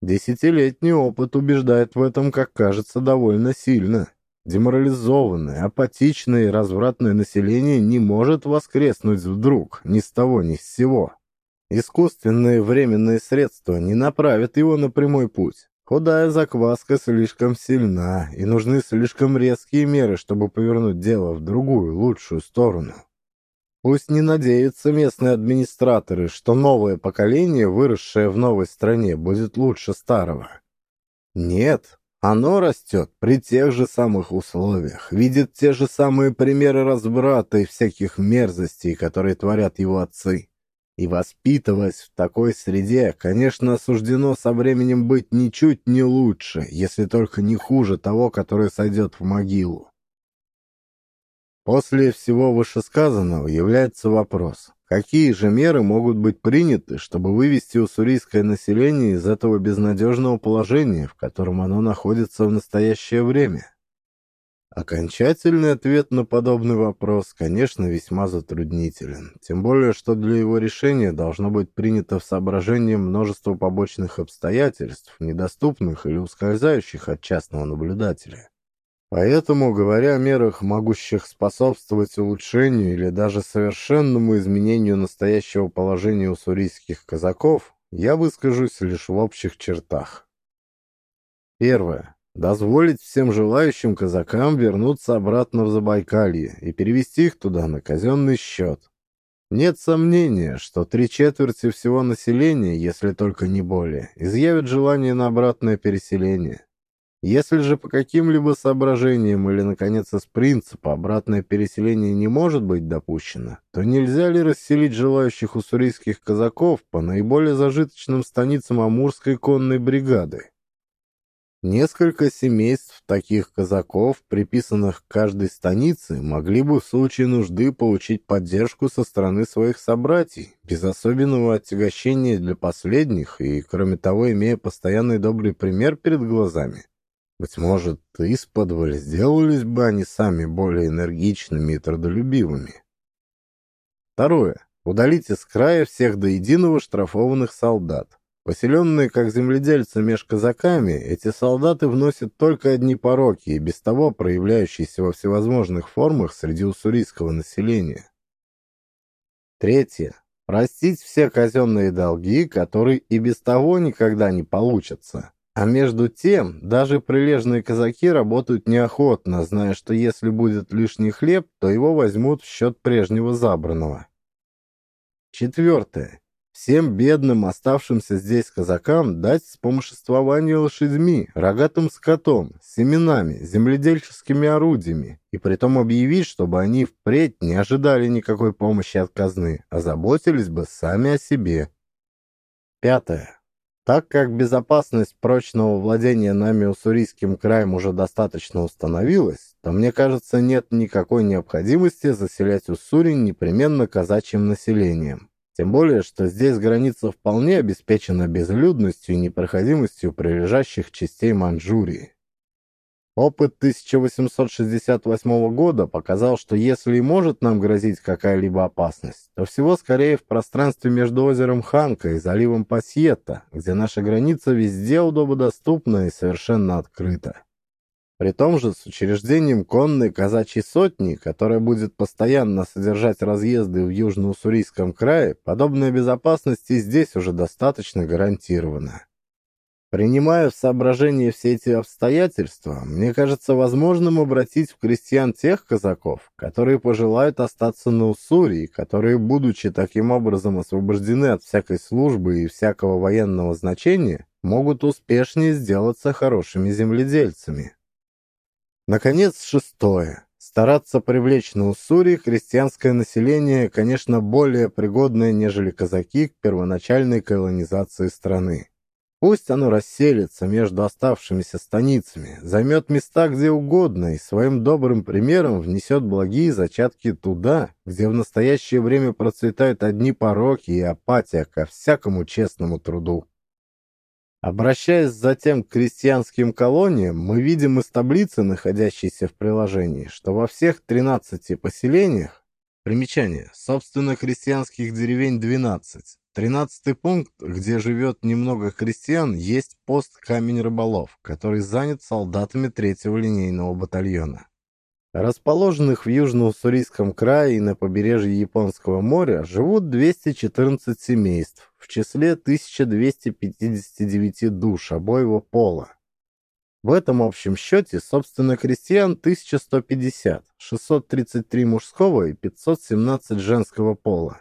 Десятилетний опыт убеждает в этом, как кажется, довольно сильно. Деморализованное, апатичное и развратное население не может воскреснуть вдруг, ни с того ни с сего. Искусственные временные средства не направят его на прямой путь. Худая закваска слишком сильна, и нужны слишком резкие меры, чтобы повернуть дело в другую, лучшую сторону. Пусть не надеются местные администраторы, что новое поколение, выросшее в новой стране, будет лучше старого. Нет, оно растет при тех же самых условиях, видит те же самые примеры разбрата и всяких мерзостей, которые творят его отцы. И воспитываясь в такой среде, конечно, осуждено со временем быть ничуть не лучше, если только не хуже того, который сойдет в могилу. После всего вышесказанного является вопрос, какие же меры могут быть приняты, чтобы вывести уссурийское население из этого безнадежного положения, в котором оно находится в настоящее время? Окончательный ответ на подобный вопрос, конечно, весьма затруднителен, тем более, что для его решения должно быть принято в соображении множество побочных обстоятельств, недоступных или ускользающих от частного наблюдателя. Поэтому, говоря о мерах, могущих способствовать улучшению или даже совершенному изменению настоящего положения уссурийских казаков, я выскажусь лишь в общих чертах. Первое. Дозволить всем желающим казакам вернуться обратно в Забайкалье и перевести их туда на казенный счет. Нет сомнения, что три четверти всего населения, если только не более, изъявят желание на обратное переселение. Если же по каким-либо соображениям или, наконец, из принципа обратное переселение не может быть допущено, то нельзя ли расселить желающих уссурийских казаков по наиболее зажиточным станицам Амурской конной бригады? Несколько семейств таких казаков, приписанных к каждой станице, могли бы в случае нужды получить поддержку со стороны своих собратьев, без особенного отягощения для последних и, кроме того, имея постоянный добрый пример перед глазами. Быть может, исподволь сделались бы они сами более энергичными и трудолюбивыми. Второе. Удалить из края всех до единого штрафованных солдат. Поселенные как земледельцы меж казаками, эти солдаты вносят только одни пороки и без того проявляющиеся во всевозможных формах среди уссурийского населения. Третье. Простить все казенные долги, которые и без того никогда не получатся. А между тем, даже прилежные казаки работают неохотно, зная, что если будет лишний хлеб, то его возьмут в счет прежнего забранного. Четвертое. Всем бедным, оставшимся здесь казакам, дать вспомоществование лошадьми, рогатым скотом, семенами, земледельческими орудиями, и притом объявить, чтобы они впредь не ожидали никакой помощи от казны, а заботились бы сами о себе. Пятое. Так как безопасность прочного владения нами Уссурийским краем уже достаточно установилась, то, мне кажется, нет никакой необходимости заселять Уссурий непременно казачьим населением. Тем более, что здесь граница вполне обеспечена безлюдностью и непроходимостью прилежащих частей Манчжурии. Опыт 1868 года показал, что если и может нам грозить какая-либо опасность, то всего скорее в пространстве между озером Ханка и заливом Пасьета, где наша граница везде удободоступна и совершенно открыта. При том же с учреждением конной казачьей сотни, которая будет постоянно содержать разъезды в Южно-Уссурийском крае, подобная безопасность и здесь уже достаточно гарантирована. Принимая в соображение все эти обстоятельства, мне кажется возможным обратить в крестьян тех казаков, которые пожелают остаться на Уссурии, которые, будучи таким образом освобождены от всякой службы и всякого военного значения, могут успешнее сделаться хорошими земледельцами. Наконец, шестое. Стараться привлечь на Уссури крестьянское население, конечно, более пригодное, нежели казаки к первоначальной колонизации страны. Пусть оно расселится между оставшимися станицами, займет места где угодно и своим добрым примером внесет благие зачатки туда, где в настоящее время процветают одни пороки и апатия ко всякому честному труду. Обращаясь затем к крестьянским колониям, мы видим из таблицы, находящейся в приложении, что во всех 13 поселениях, примечание, собственно крестьянских деревень 12, Тринадцатый пункт, где живет немного крестьян, есть пост Камень Рыболов, который занят солдатами третьего линейного батальона. Расположенных в Южно-Уссурийском крае и на побережье Японского моря живут 214 семейств, в числе 1259 душ обоего пола. В этом общем счете, собственно, крестьян 1150, 633 мужского и 517 женского пола.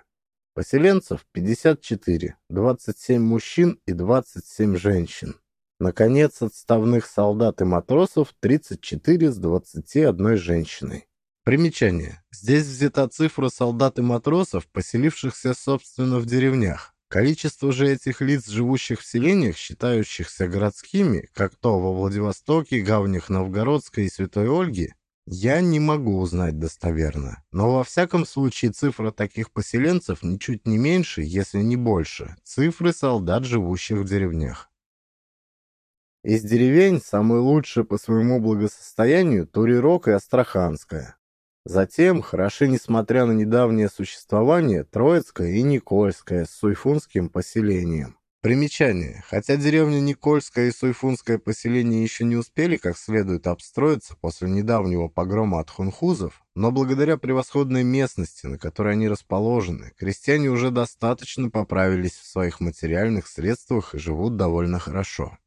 Поселенцев 54, 27 мужчин и 27 женщин. Наконец, отставных солдат и матросов 34 с 21 женщиной. Примечание. Здесь взята цифра солдат и матросов, поселившихся, собственно, в деревнях. Количество же этих лиц, живущих в селениях, считающихся городскими, как то во Владивостоке, Гавнях Новгородской и Святой Ольге, я не могу узнать достоверно, но во всяком случае цифра таких поселенцев ничуть не меньше, если не больше, цифры солдат, живущих в деревнях. Из деревень самые лучшие по своему благосостоянию Турирок и Астраханская. Затем хороши, несмотря на недавнее существование, Троицкая и Никольская с Суйфунским поселением. Примечание. Хотя деревня Никольская и Суйфунское поселение еще не успели как следует обстроиться после недавнего погрома от хунхузов, но благодаря превосходной местности, на которой они расположены, крестьяне уже достаточно поправились в своих материальных средствах и живут довольно хорошо.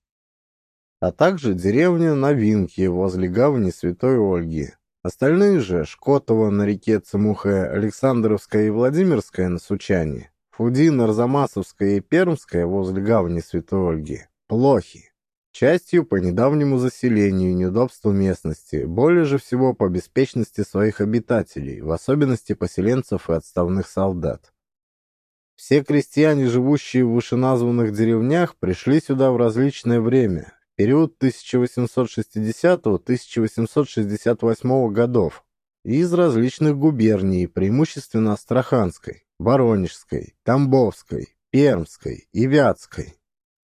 А также деревня Новинки возле гавани Святой Ольги. Остальные же, Шкотово на реке Цемухая, Александровская и Владимирская на Сучане, Фудин, Арзамасовская и Пермская возле гавани Святой Ольги плохи. Частью по недавнему заселению и неудобству местности, более же всего по беспечности своих обитателей, в особенности поселенцев и отставных солдат. Все крестьяне, живущие в вышеназванных деревнях, пришли сюда в различное время, период 1860-1868 годов, из различных губерний, преимущественно Астраханской. Воронежской, Тамбовской, Пермской и Вятской.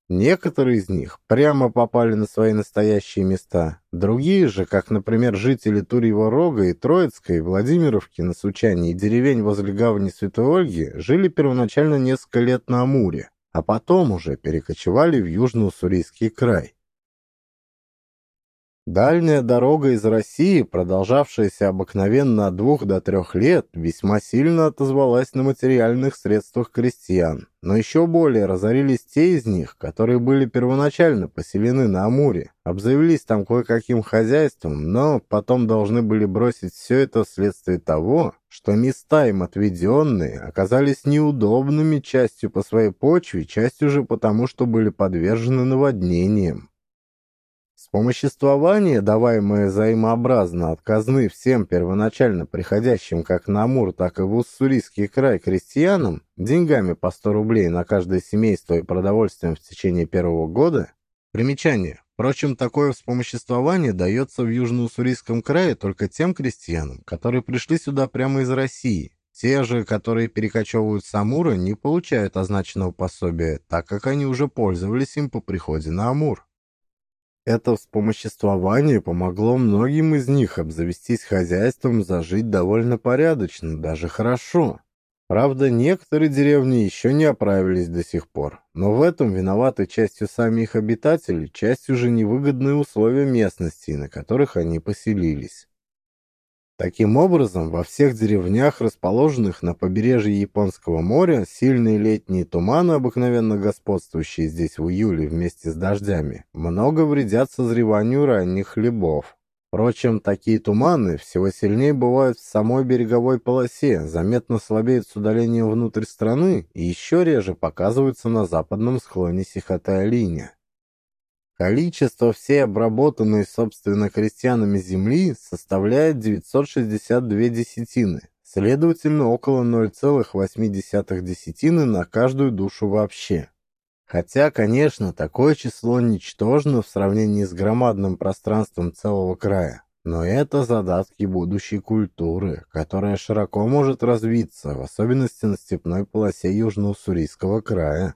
Некоторые из них прямо попали на свои настоящие места, другие же, как, например, жители Турьего Рога и Троицкой, Владимировки на Сучане и деревень возле гавани Святой Ольги, жили первоначально несколько лет на Амуре, а потом уже перекочевали в Южно-Уссурийский край. Дальняя дорога из России, продолжавшаяся обыкновенно от двух до трех лет, весьма сильно отозвалась на материальных средствах крестьян, но еще более разорились те из них, которые были первоначально поселены на Амуре, обзавелись там кое-каким хозяйством, но потом должны были бросить все это вследствие того, что места им отведенные оказались неудобными частью по своей почве, частью же потому, что были подвержены наводнениям. Вспомоществование, даваемое взаимообразно от казны всем первоначально приходящим как на Амур, так и в Уссурийский край крестьянам, деньгами по 100 рублей на каждое семейство и продовольствием в течение первого года, примечание. Впрочем, такое вспомоществование дается в Южно-Уссурийском крае только тем крестьянам, которые пришли сюда прямо из России. Те же, которые перекочевывают с Амура, не получают означенного пособия, так как они уже пользовались им по приходе на Амур. Это вспомоществование помогло многим из них обзавестись хозяйством, зажить довольно порядочно, даже хорошо. Правда, некоторые деревни еще не оправились до сих пор, но в этом виноваты частью сами их обитатели, частью же невыгодные условия местности, на которых они поселились. Таким образом, во всех деревнях, расположенных на побережье Японского моря, сильные летние туманы, обыкновенно господствующие здесь в июле вместе с дождями, много вредят созреванию ранних хлебов. Впрочем, такие туманы всего сильнее бывают в самой береговой полосе, заметно слабеют с удалением внутрь страны и еще реже показываются на западном склоне Сихотая-линия. Количество всей обработанной, собственно, крестьянами земли составляет 962 десятины, следовательно, около 0,8 десятины на каждую душу вообще. Хотя, конечно, такое число ничтожно в сравнении с громадным пространством целого края. Но это задатки будущей культуры, которая широко может развиться, в особенности на степной полосе Южно-Уссурийского края.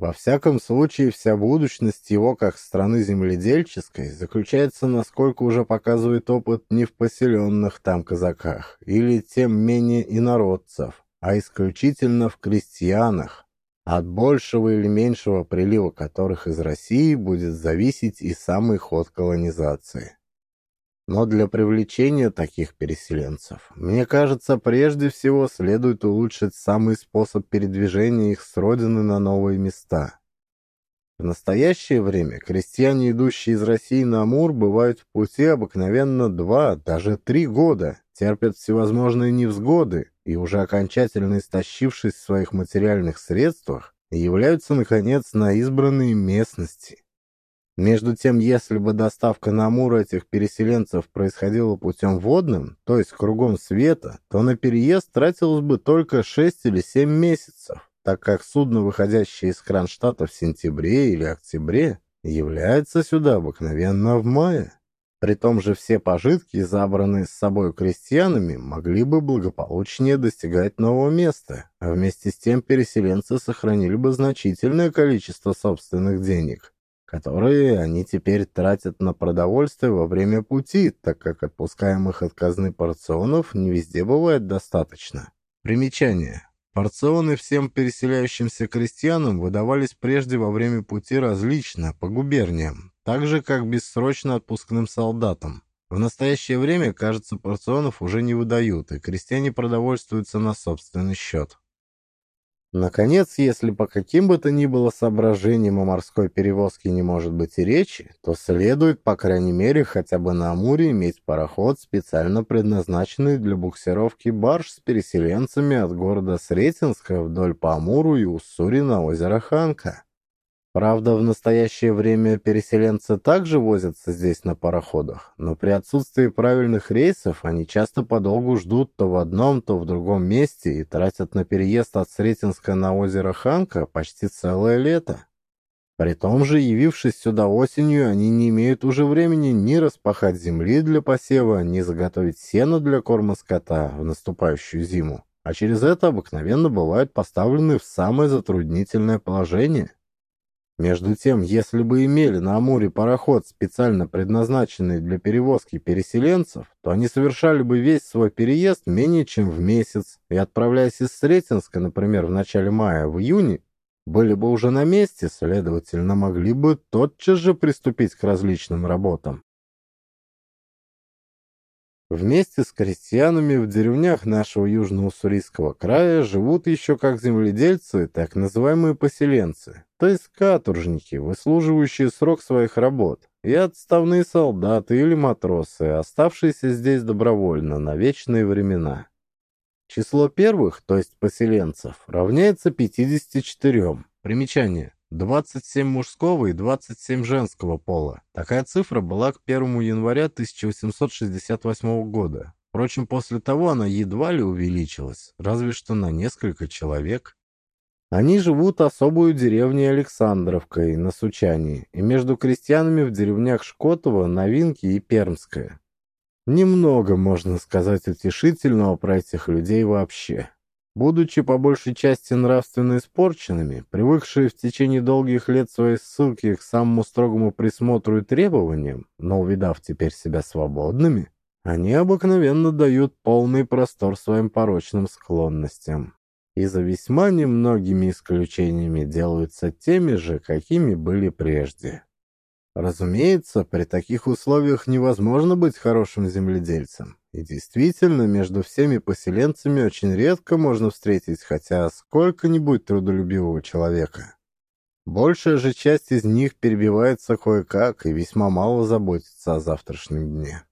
Во всяком случае, вся будущность его как страны земледельческой заключается, насколько уже показывает опыт, не в поселенных там казаках или тем менее инородцев, а исключительно в крестьянах, от большего или меньшего прилива которых из России будет зависеть и самый ход колонизации. Но для привлечения таких переселенцев, мне кажется, прежде всего следует улучшить самый способ передвижения их с родины на новые места. В настоящее время крестьяне, идущие из России на Амур, бывают в пути обыкновенно два, даже три года, терпят всевозможные невзгоды и, уже окончательно истощившись в своих материальных средствах, являются, наконец, на избранные местности, между тем, если бы доставка на Амур этих переселенцев происходила путем водным, то есть кругом света, то на переезд тратилось бы только 6 или 7 месяцев, так как судно, выходящее из Кронштадта в сентябре или октябре, является сюда обыкновенно в мае. При том же все пожитки, забранные с собой крестьянами, могли бы благополучнее достигать нового места, а вместе с тем переселенцы сохранили бы значительное количество собственных денег, которые они теперь тратят на продовольствие во время пути, так как отпускаемых от казны порционов не везде бывает достаточно. Примечание. Порционы всем переселяющимся крестьянам выдавались прежде во время пути различно, по губерниям, так же, как бессрочно отпускным солдатам. В настоящее время, кажется, порционов уже не выдают, и крестьяне продовольствуются на собственный счет. Наконец, если по каким бы то ни было соображениям о морской перевозке не может быть и речи, то следует, по крайней мере, хотя бы на Амуре иметь пароход, специально предназначенный для буксировки барж с переселенцами от города Сретенска вдоль по Амуру и Уссури на озеро Ханка. Правда, в настоящее время переселенцы также возятся здесь на пароходах, но при отсутствии правильных рейсов они часто подолгу ждут то в одном, то в другом месте и тратят на переезд от Сретенска на озеро Ханка почти целое лето. При том же, явившись сюда осенью, они не имеют уже времени ни распахать земли для посева, ни заготовить сено для корма скота в наступающую зиму, а через это обыкновенно бывают поставлены в самое затруднительное положение – между тем, если бы имели на Амуре пароход, специально предназначенный для перевозки переселенцев, то они совершали бы весь свой переезд менее чем в месяц, и отправляясь из Сретенска, например, в начале мая, в июне, были бы уже на месте, следовательно, могли бы тотчас же приступить к различным работам. Вместе с крестьянами в деревнях нашего южно-уссурийского края живут еще как земледельцы, так называемые поселенцы, то есть каторжники, выслуживающие срок своих работ, и отставные солдаты или матросы, оставшиеся здесь добровольно на вечные времена. Число первых, то есть поселенцев, равняется 54. Примечание. 27 мужского и 27 женского пола. Такая цифра была к 1 января 1868 года. Впрочем, после того она едва ли увеличилась, разве что на несколько человек. Они живут особую деревней Александровкой на Сучане и между крестьянами в деревнях Шкотово, Новинки и Пермская. Немного можно сказать утешительного про этих людей вообще. Будучи по большей части нравственно испорченными, привыкшие в течение долгих лет своей ссылки к самому строгому присмотру и требованиям, но увидав теперь себя свободными, они обыкновенно дают полный простор своим порочным склонностям. И за весьма немногими исключениями делаются теми же, какими были прежде. Разумеется, при таких условиях невозможно быть хорошим земледельцем. И действительно, между всеми поселенцами очень редко можно встретить хотя сколько-нибудь трудолюбивого человека. Большая же часть из них перебивается кое-как и весьма мало заботится о завтрашнем дне.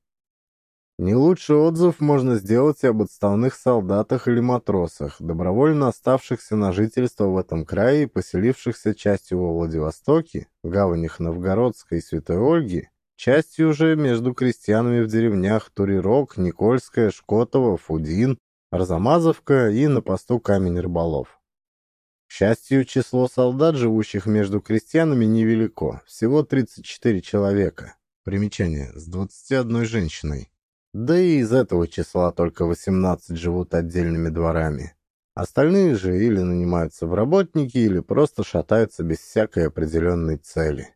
Не лучший отзыв можно сделать и об отставных солдатах или матросах, добровольно оставшихся на жительство в этом крае и поселившихся частью во Владивостоке, в гаванях Новгородской и Святой Ольги, частью уже между крестьянами в деревнях Турирок, Никольская, Шкотово, Фудин, Арзамазовка и на посту Камень Рыболов. К счастью, число солдат, живущих между крестьянами, невелико, всего 34 человека. Примечание, с 21 женщиной. Да и из этого числа только 18 живут отдельными дворами. Остальные же или нанимаются в работники, или просто шатаются без всякой определенной цели.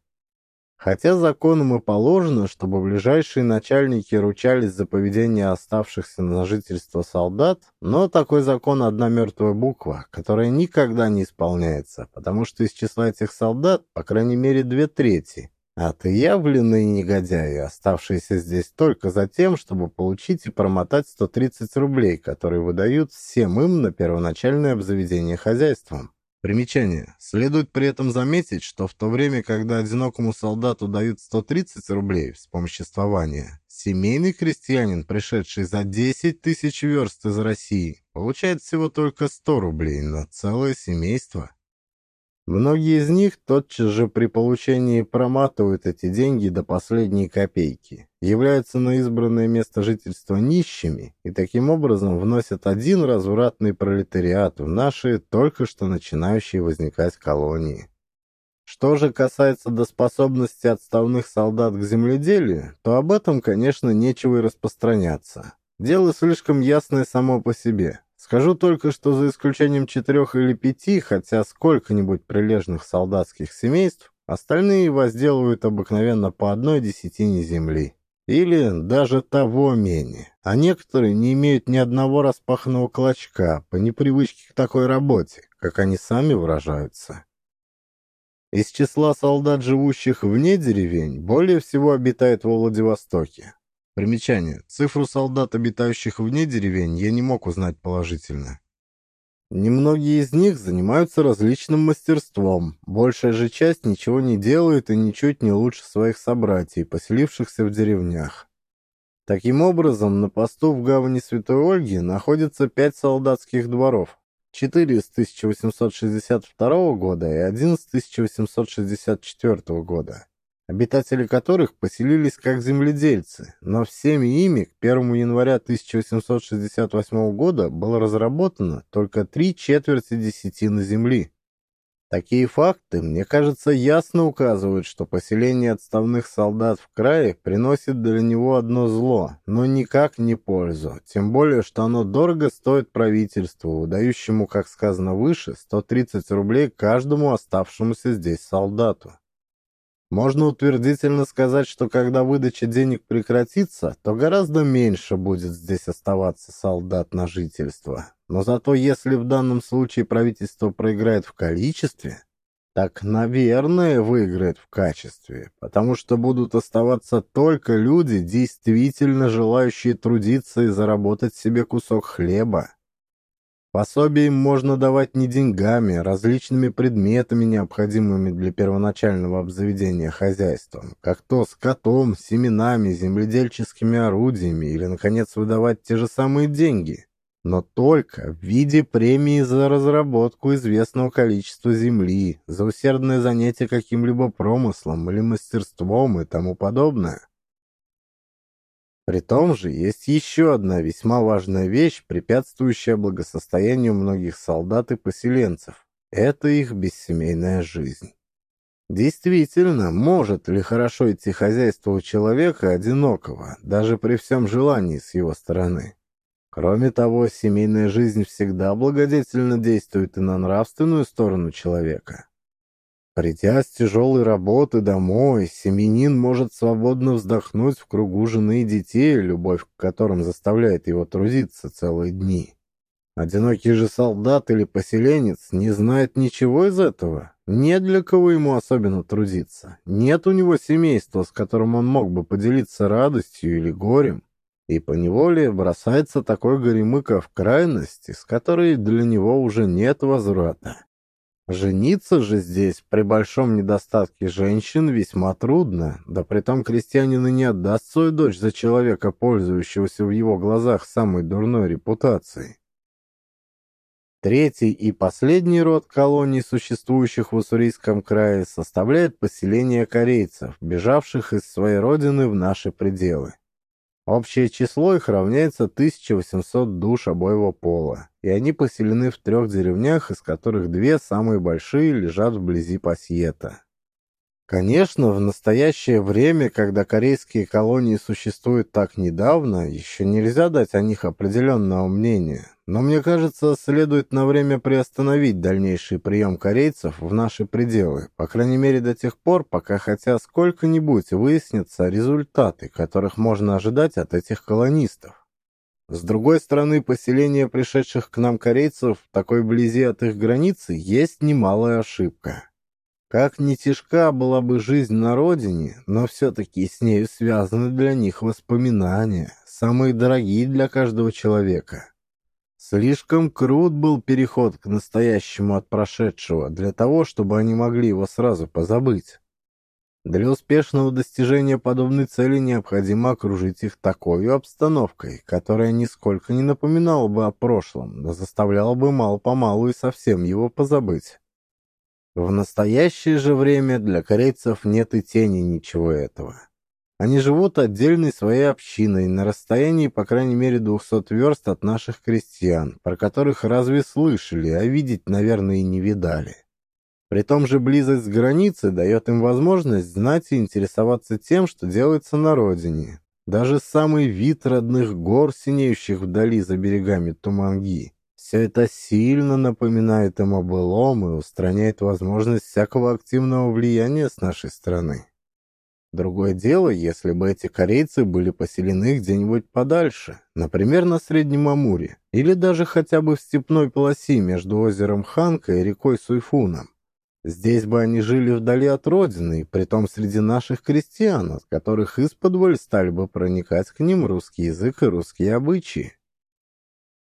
Хотя законом и положено, чтобы ближайшие начальники ручались за поведение оставшихся на жительство солдат, но такой закон одна мертвая буква, которая никогда не исполняется, потому что из числа этих солдат, по крайней мере, две трети Отъявленные негодяи, оставшиеся здесь только за тем, чтобы получить и промотать 130 рублей, которые выдают всем им на первоначальное обзаведение хозяйством. Примечание. Следует при этом заметить, что в то время, когда одинокому солдату дают 130 рублей вспомоществования, семейный крестьянин, пришедший за 10 тысяч верст из России, получает всего только 100 рублей на целое семейство. Многие из них тотчас же при получении проматывают эти деньги до последней копейки, являются на избранное место жительства нищими и таким образом вносят один развратный пролетариат в наши только что начинающие возникать колонии. Что же касается до способности отставных солдат к земледелию, то об этом, конечно, нечего и распространяться. Дело слишком ясное само по себе. Скажу только, что за исключением четырех или пяти, хотя сколько-нибудь прилежных солдатских семейств, остальные возделывают обыкновенно по одной десятине земли. Или даже того менее. А некоторые не имеют ни одного распаханного клочка по непривычке к такой работе, как они сами выражаются. Из числа солдат, живущих вне деревень, более всего обитает во Владивостоке. Примечание. Цифру солдат, обитающих вне деревень, я не мог узнать положительно. Немногие из них занимаются различным мастерством. Большая же часть ничего не делает и ничуть не лучше своих собратьев, поселившихся в деревнях. Таким образом, на посту в гавани Святой Ольги находится пять солдатских дворов. Четыре с 1862 года и один с 1864 года обитатели которых поселились как земледельцы, но всеми ими к 1 января 1868 года было разработано только три четверти десятины земли. Такие факты, мне кажется, ясно указывают, что поселение отставных солдат в крае приносит для него одно зло, но никак не пользу, тем более, что оно дорого стоит правительству, дающему, как сказано выше, 130 рублей каждому оставшемуся здесь солдату. Можно утвердительно сказать, что когда выдача денег прекратится, то гораздо меньше будет здесь оставаться солдат на жительство. Но зато если в данном случае правительство проиграет в количестве, так, наверное, выиграет в качестве, потому что будут оставаться только люди, действительно желающие трудиться и заработать себе кусок хлеба. Пособие им можно давать не деньгами, а различными предметами, необходимыми для первоначального обзаведения хозяйством, как то скотом, семенами, земледельческими орудиями или, наконец, выдавать те же самые деньги, но только в виде премии за разработку известного количества земли, за усердное занятие каким-либо промыслом или мастерством и тому подобное. При том же есть еще одна весьма важная вещь, препятствующая благосостоянию многих солдат и поселенцев. Это их бессемейная жизнь. Действительно, может ли хорошо идти хозяйство у человека одинокого, даже при всем желании с его стороны? Кроме того, семейная жизнь всегда благодетельно действует и на нравственную сторону человека. Придя с тяжелой работы домой, семенин может свободно вздохнуть в кругу жены и детей, любовь к которым заставляет его трудиться целые дни. Одинокий же солдат или поселенец не знает ничего из этого. Нет для кого ему особенно трудиться. Нет у него семейства, с которым он мог бы поделиться радостью или горем. И поневоле бросается такой горемыка в крайности, с которой для него уже нет возврата. Жениться же здесь при большом недостатке женщин весьма трудно, да притом крестьянин и не отдаст свою дочь за человека, пользующегося в его глазах самой дурной репутацией. Третий и последний род колоний, существующих в Уссурийском крае, составляет поселение корейцев, бежавших из своей родины в наши пределы. Общее число их равняется 1800 душ обоего пола, и они поселены в трех деревнях, из которых две самые большие лежат вблизи Пасьета. Конечно, в настоящее время, когда корейские колонии существуют так недавно, еще нельзя дать о них определенного мнения. Но мне кажется, следует на время приостановить дальнейший прием корейцев в наши пределы, по крайней мере до тех пор, пока хотя сколько-нибудь выяснятся результаты, которых можно ожидать от этих колонистов. С другой стороны, поселение пришедших к нам корейцев такой близи от их границы есть немалая ошибка. Как ни тяжка была бы жизнь на родине, но все-таки с нею связаны для них воспоминания, самые дорогие для каждого человека. Слишком крут был переход к настоящему от прошедшего для того, чтобы они могли его сразу позабыть. Для успешного достижения подобной цели необходимо окружить их такой обстановкой, которая нисколько не напоминала бы о прошлом, но заставляла бы мало-помалу и совсем его позабыть. В настоящее же время для корейцев нет и тени ничего этого. Они живут отдельной своей общиной на расстоянии по крайней мере 200 верст от наших крестьян, про которых разве слышали, а видеть, наверное, и не видали. При том же близость с границей дает им возможность знать и интересоваться тем, что делается на родине. Даже самый вид родных гор, синеющих вдали за берегами Туманги, все это сильно напоминает им о былом и устраняет возможность всякого активного влияния с нашей стороны. Другое дело, если бы эти корейцы были поселены где-нибудь подальше, например, на Среднем Амуре, или даже хотя бы в степной полосе между озером Ханка и рекой Суйфуном. Здесь бы они жили вдали от родины, притом среди наших крестьян, от которых исподволь стали бы проникать к ним русский язык и русские обычаи.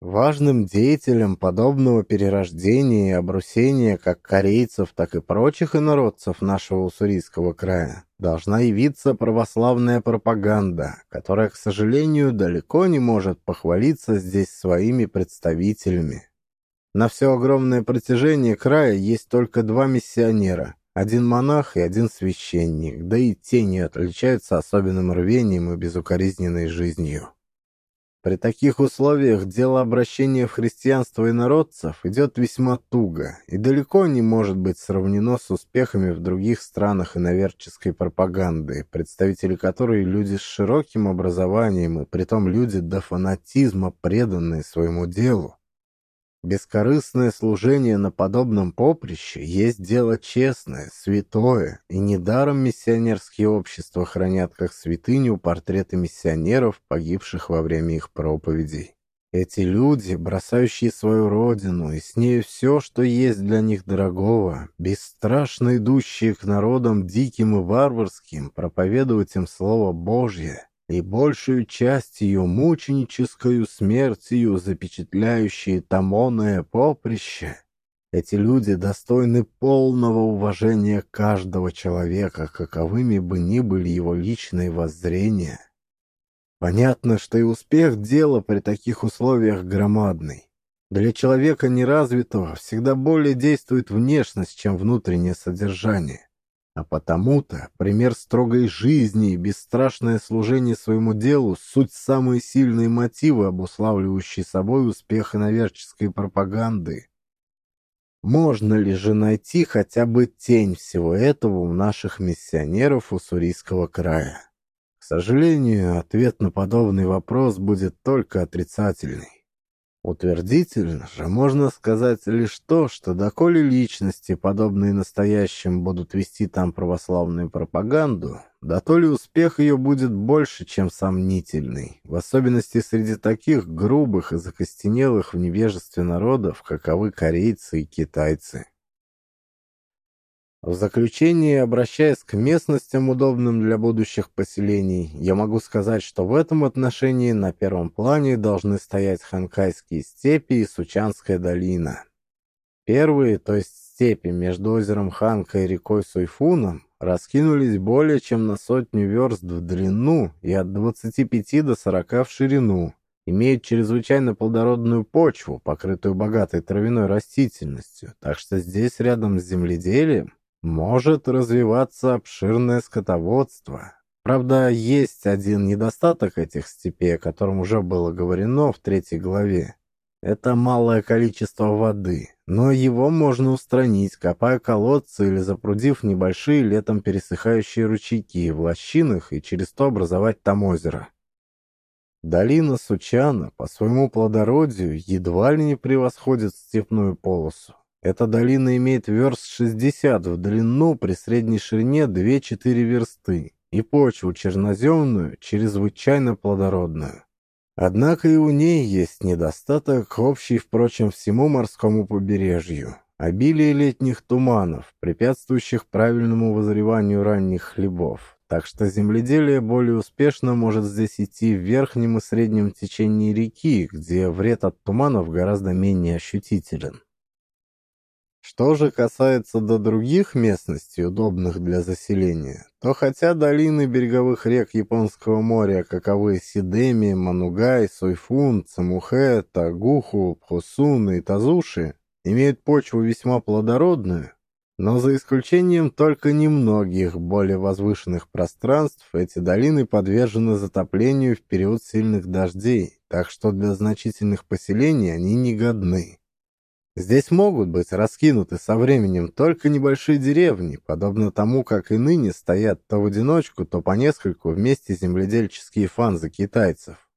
Важным деятелем подобного перерождения и обрусения как корейцев, так и прочих инородцев нашего Уссурийского края должна явиться православная пропаганда, которая, к сожалению, далеко не может похвалиться здесь своими представителями. На все огромное протяжение края есть только два миссионера, один монах и один священник, да и те не отличаются особенным рвением и безукоризненной жизнью. При таких условиях дело обращения в христианство инородцев идет весьма туго и далеко не может быть сравнено с успехами в других странах иноверческой пропаганды, представители которой люди с широким образованием и притом люди до фанатизма, преданные своему делу. Бескорыстное служение на подобном поприще есть дело честное, святое, и недаром миссионерские общества хранят как святыню портреты миссионеров, погибших во время их проповедей. Эти люди, бросающие свою родину и с ней все, что есть для них дорогого, бесстрашно идущие к народам диким и варварским, проповедовать им Слово Божье, и большую часть ее мученическую смертью запечатляющие томоное поприще, эти люди достойны полного уважения каждого человека, каковыми бы ни были его личные воззрения. Понятно, что и успех дела при таких условиях громадный. Для человека неразвитого всегда более действует внешность, чем внутреннее содержание. А потому-то пример строгой жизни и бесстрашное служение своему делу — суть самые сильные мотивы, обуславливающие собой успех иноверческой пропаганды. Можно ли же найти хотя бы тень всего этого у наших миссионеров Уссурийского края? К сожалению, ответ на подобный вопрос будет только отрицательный. Утвердительно же можно сказать лишь то, что доколе личности, подобные настоящим, будут вести там православную пропаганду, да то ли успех ее будет больше, чем сомнительный, в особенности среди таких грубых и закостенелых в невежестве народов, каковы корейцы и китайцы. В заключение, обращаясь к местностям, удобным для будущих поселений, я могу сказать, что в этом отношении на первом плане должны стоять Ханкайские степи и Сучанская долина. Первые, то есть степи между озером Ханка и рекой Суйфуном раскинулись более чем на сотню верст в длину и от 25 до 40 в ширину, имеют чрезвычайно плодородную почву, покрытую богатой травяной растительностью, так что здесь рядом с земледелием может развиваться обширное скотоводство. Правда, есть один недостаток этих степей, о котором уже было говорено в третьей главе. Это малое количество воды, но его можно устранить, копая колодцы или запрудив небольшие летом пересыхающие ручейки в лощинах и через то образовать там озеро. Долина Сучана по своему плодородию едва ли не превосходит степную полосу. Эта долина имеет верст 60 в длину при средней ширине 2-4 версты и почву черноземную, чрезвычайно плодородную. Однако и у ней есть недостаток, общий, впрочем, всему морскому побережью. Обилие летних туманов, препятствующих правильному возреванию ранних хлебов. Так что земледелие более успешно может здесь идти в верхнем и среднем течении реки, где вред от туманов гораздо менее ощутителен. Что же касается до других местностей, удобных для заселения, то хотя долины береговых рек Японского моря, каковы Сидеми, Манугай, Сойфун, Цамухэ, Тагуху, Пхосун и Тазуши, имеют почву весьма плодородную, но за исключением только немногих более возвышенных пространств, эти долины подвержены затоплению в период сильных дождей, так что для значительных поселений они не годны. Здесь могут быть раскинуты со временем только небольшие деревни, подобно тому, как и ныне стоят то в одиночку, то по нескольку вместе земледельческие фанзы китайцев.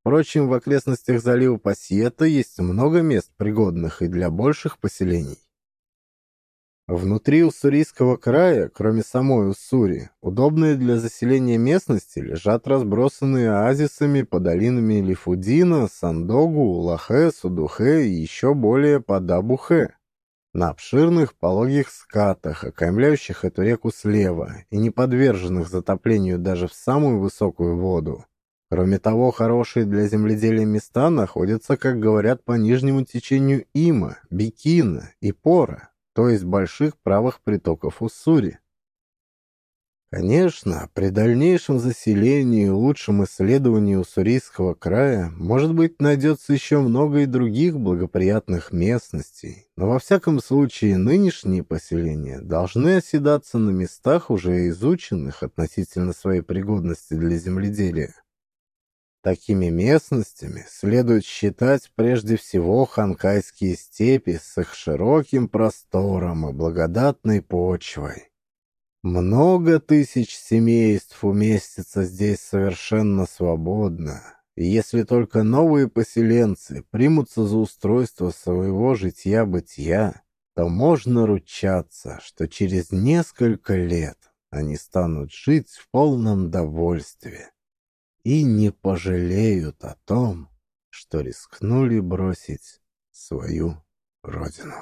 Впрочем, в окрестностях залива Пассиета есть много мест, пригодных и для больших поселений. Внутри Уссурийского края, кроме самой Уссури, удобные для заселения местности лежат разбросанные оазисами по долинами Лифудина, Сандогу, Лахе, Судухе и еще более по Дабухе. На обширных пологих скатах, окаймляющих эту реку слева и не подверженных затоплению даже в самую высокую воду. Кроме того, хорошие для земледелия места находятся, как говорят, по нижнему течению Има, Бикина и Пора, то есть больших правых притоков Уссури. Конечно, при дальнейшем заселении и лучшем исследовании Уссурийского края, может быть, найдется еще много и других благоприятных местностей, но во всяком случае нынешние поселения должны оседаться на местах, уже изученных относительно своей пригодности для земледелия. Такими местностями следует считать прежде всего ханкайские степи с их широким простором и благодатной почвой. Много тысяч семейств уместится здесь совершенно свободно, если только новые поселенцы примутся за устройство своего житья-бытия, то можно ручаться, что через несколько лет они станут жить в полном довольстве и не пожалеют о том, что рискнули бросить свою родину.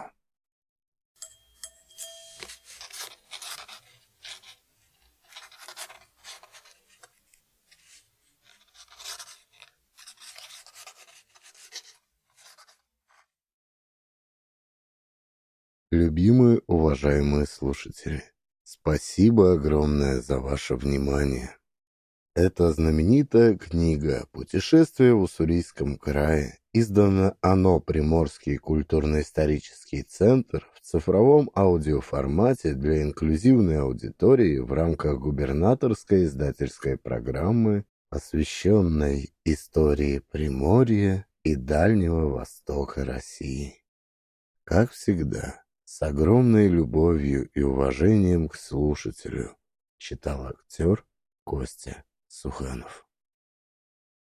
Любимые, уважаемые слушатели, спасибо огромное за ваше внимание. Это знаменитая книга «Путешествие в Уссурийском крае». Издано оно Приморский культурно-исторический центр в цифровом аудиоформате для инклюзивной аудитории в рамках губернаторской издательской программы, посвященной истории Приморья и Дальнего Востока России. Как всегда, с огромной любовью и уважением к слушателю, читал актер Костя Суханов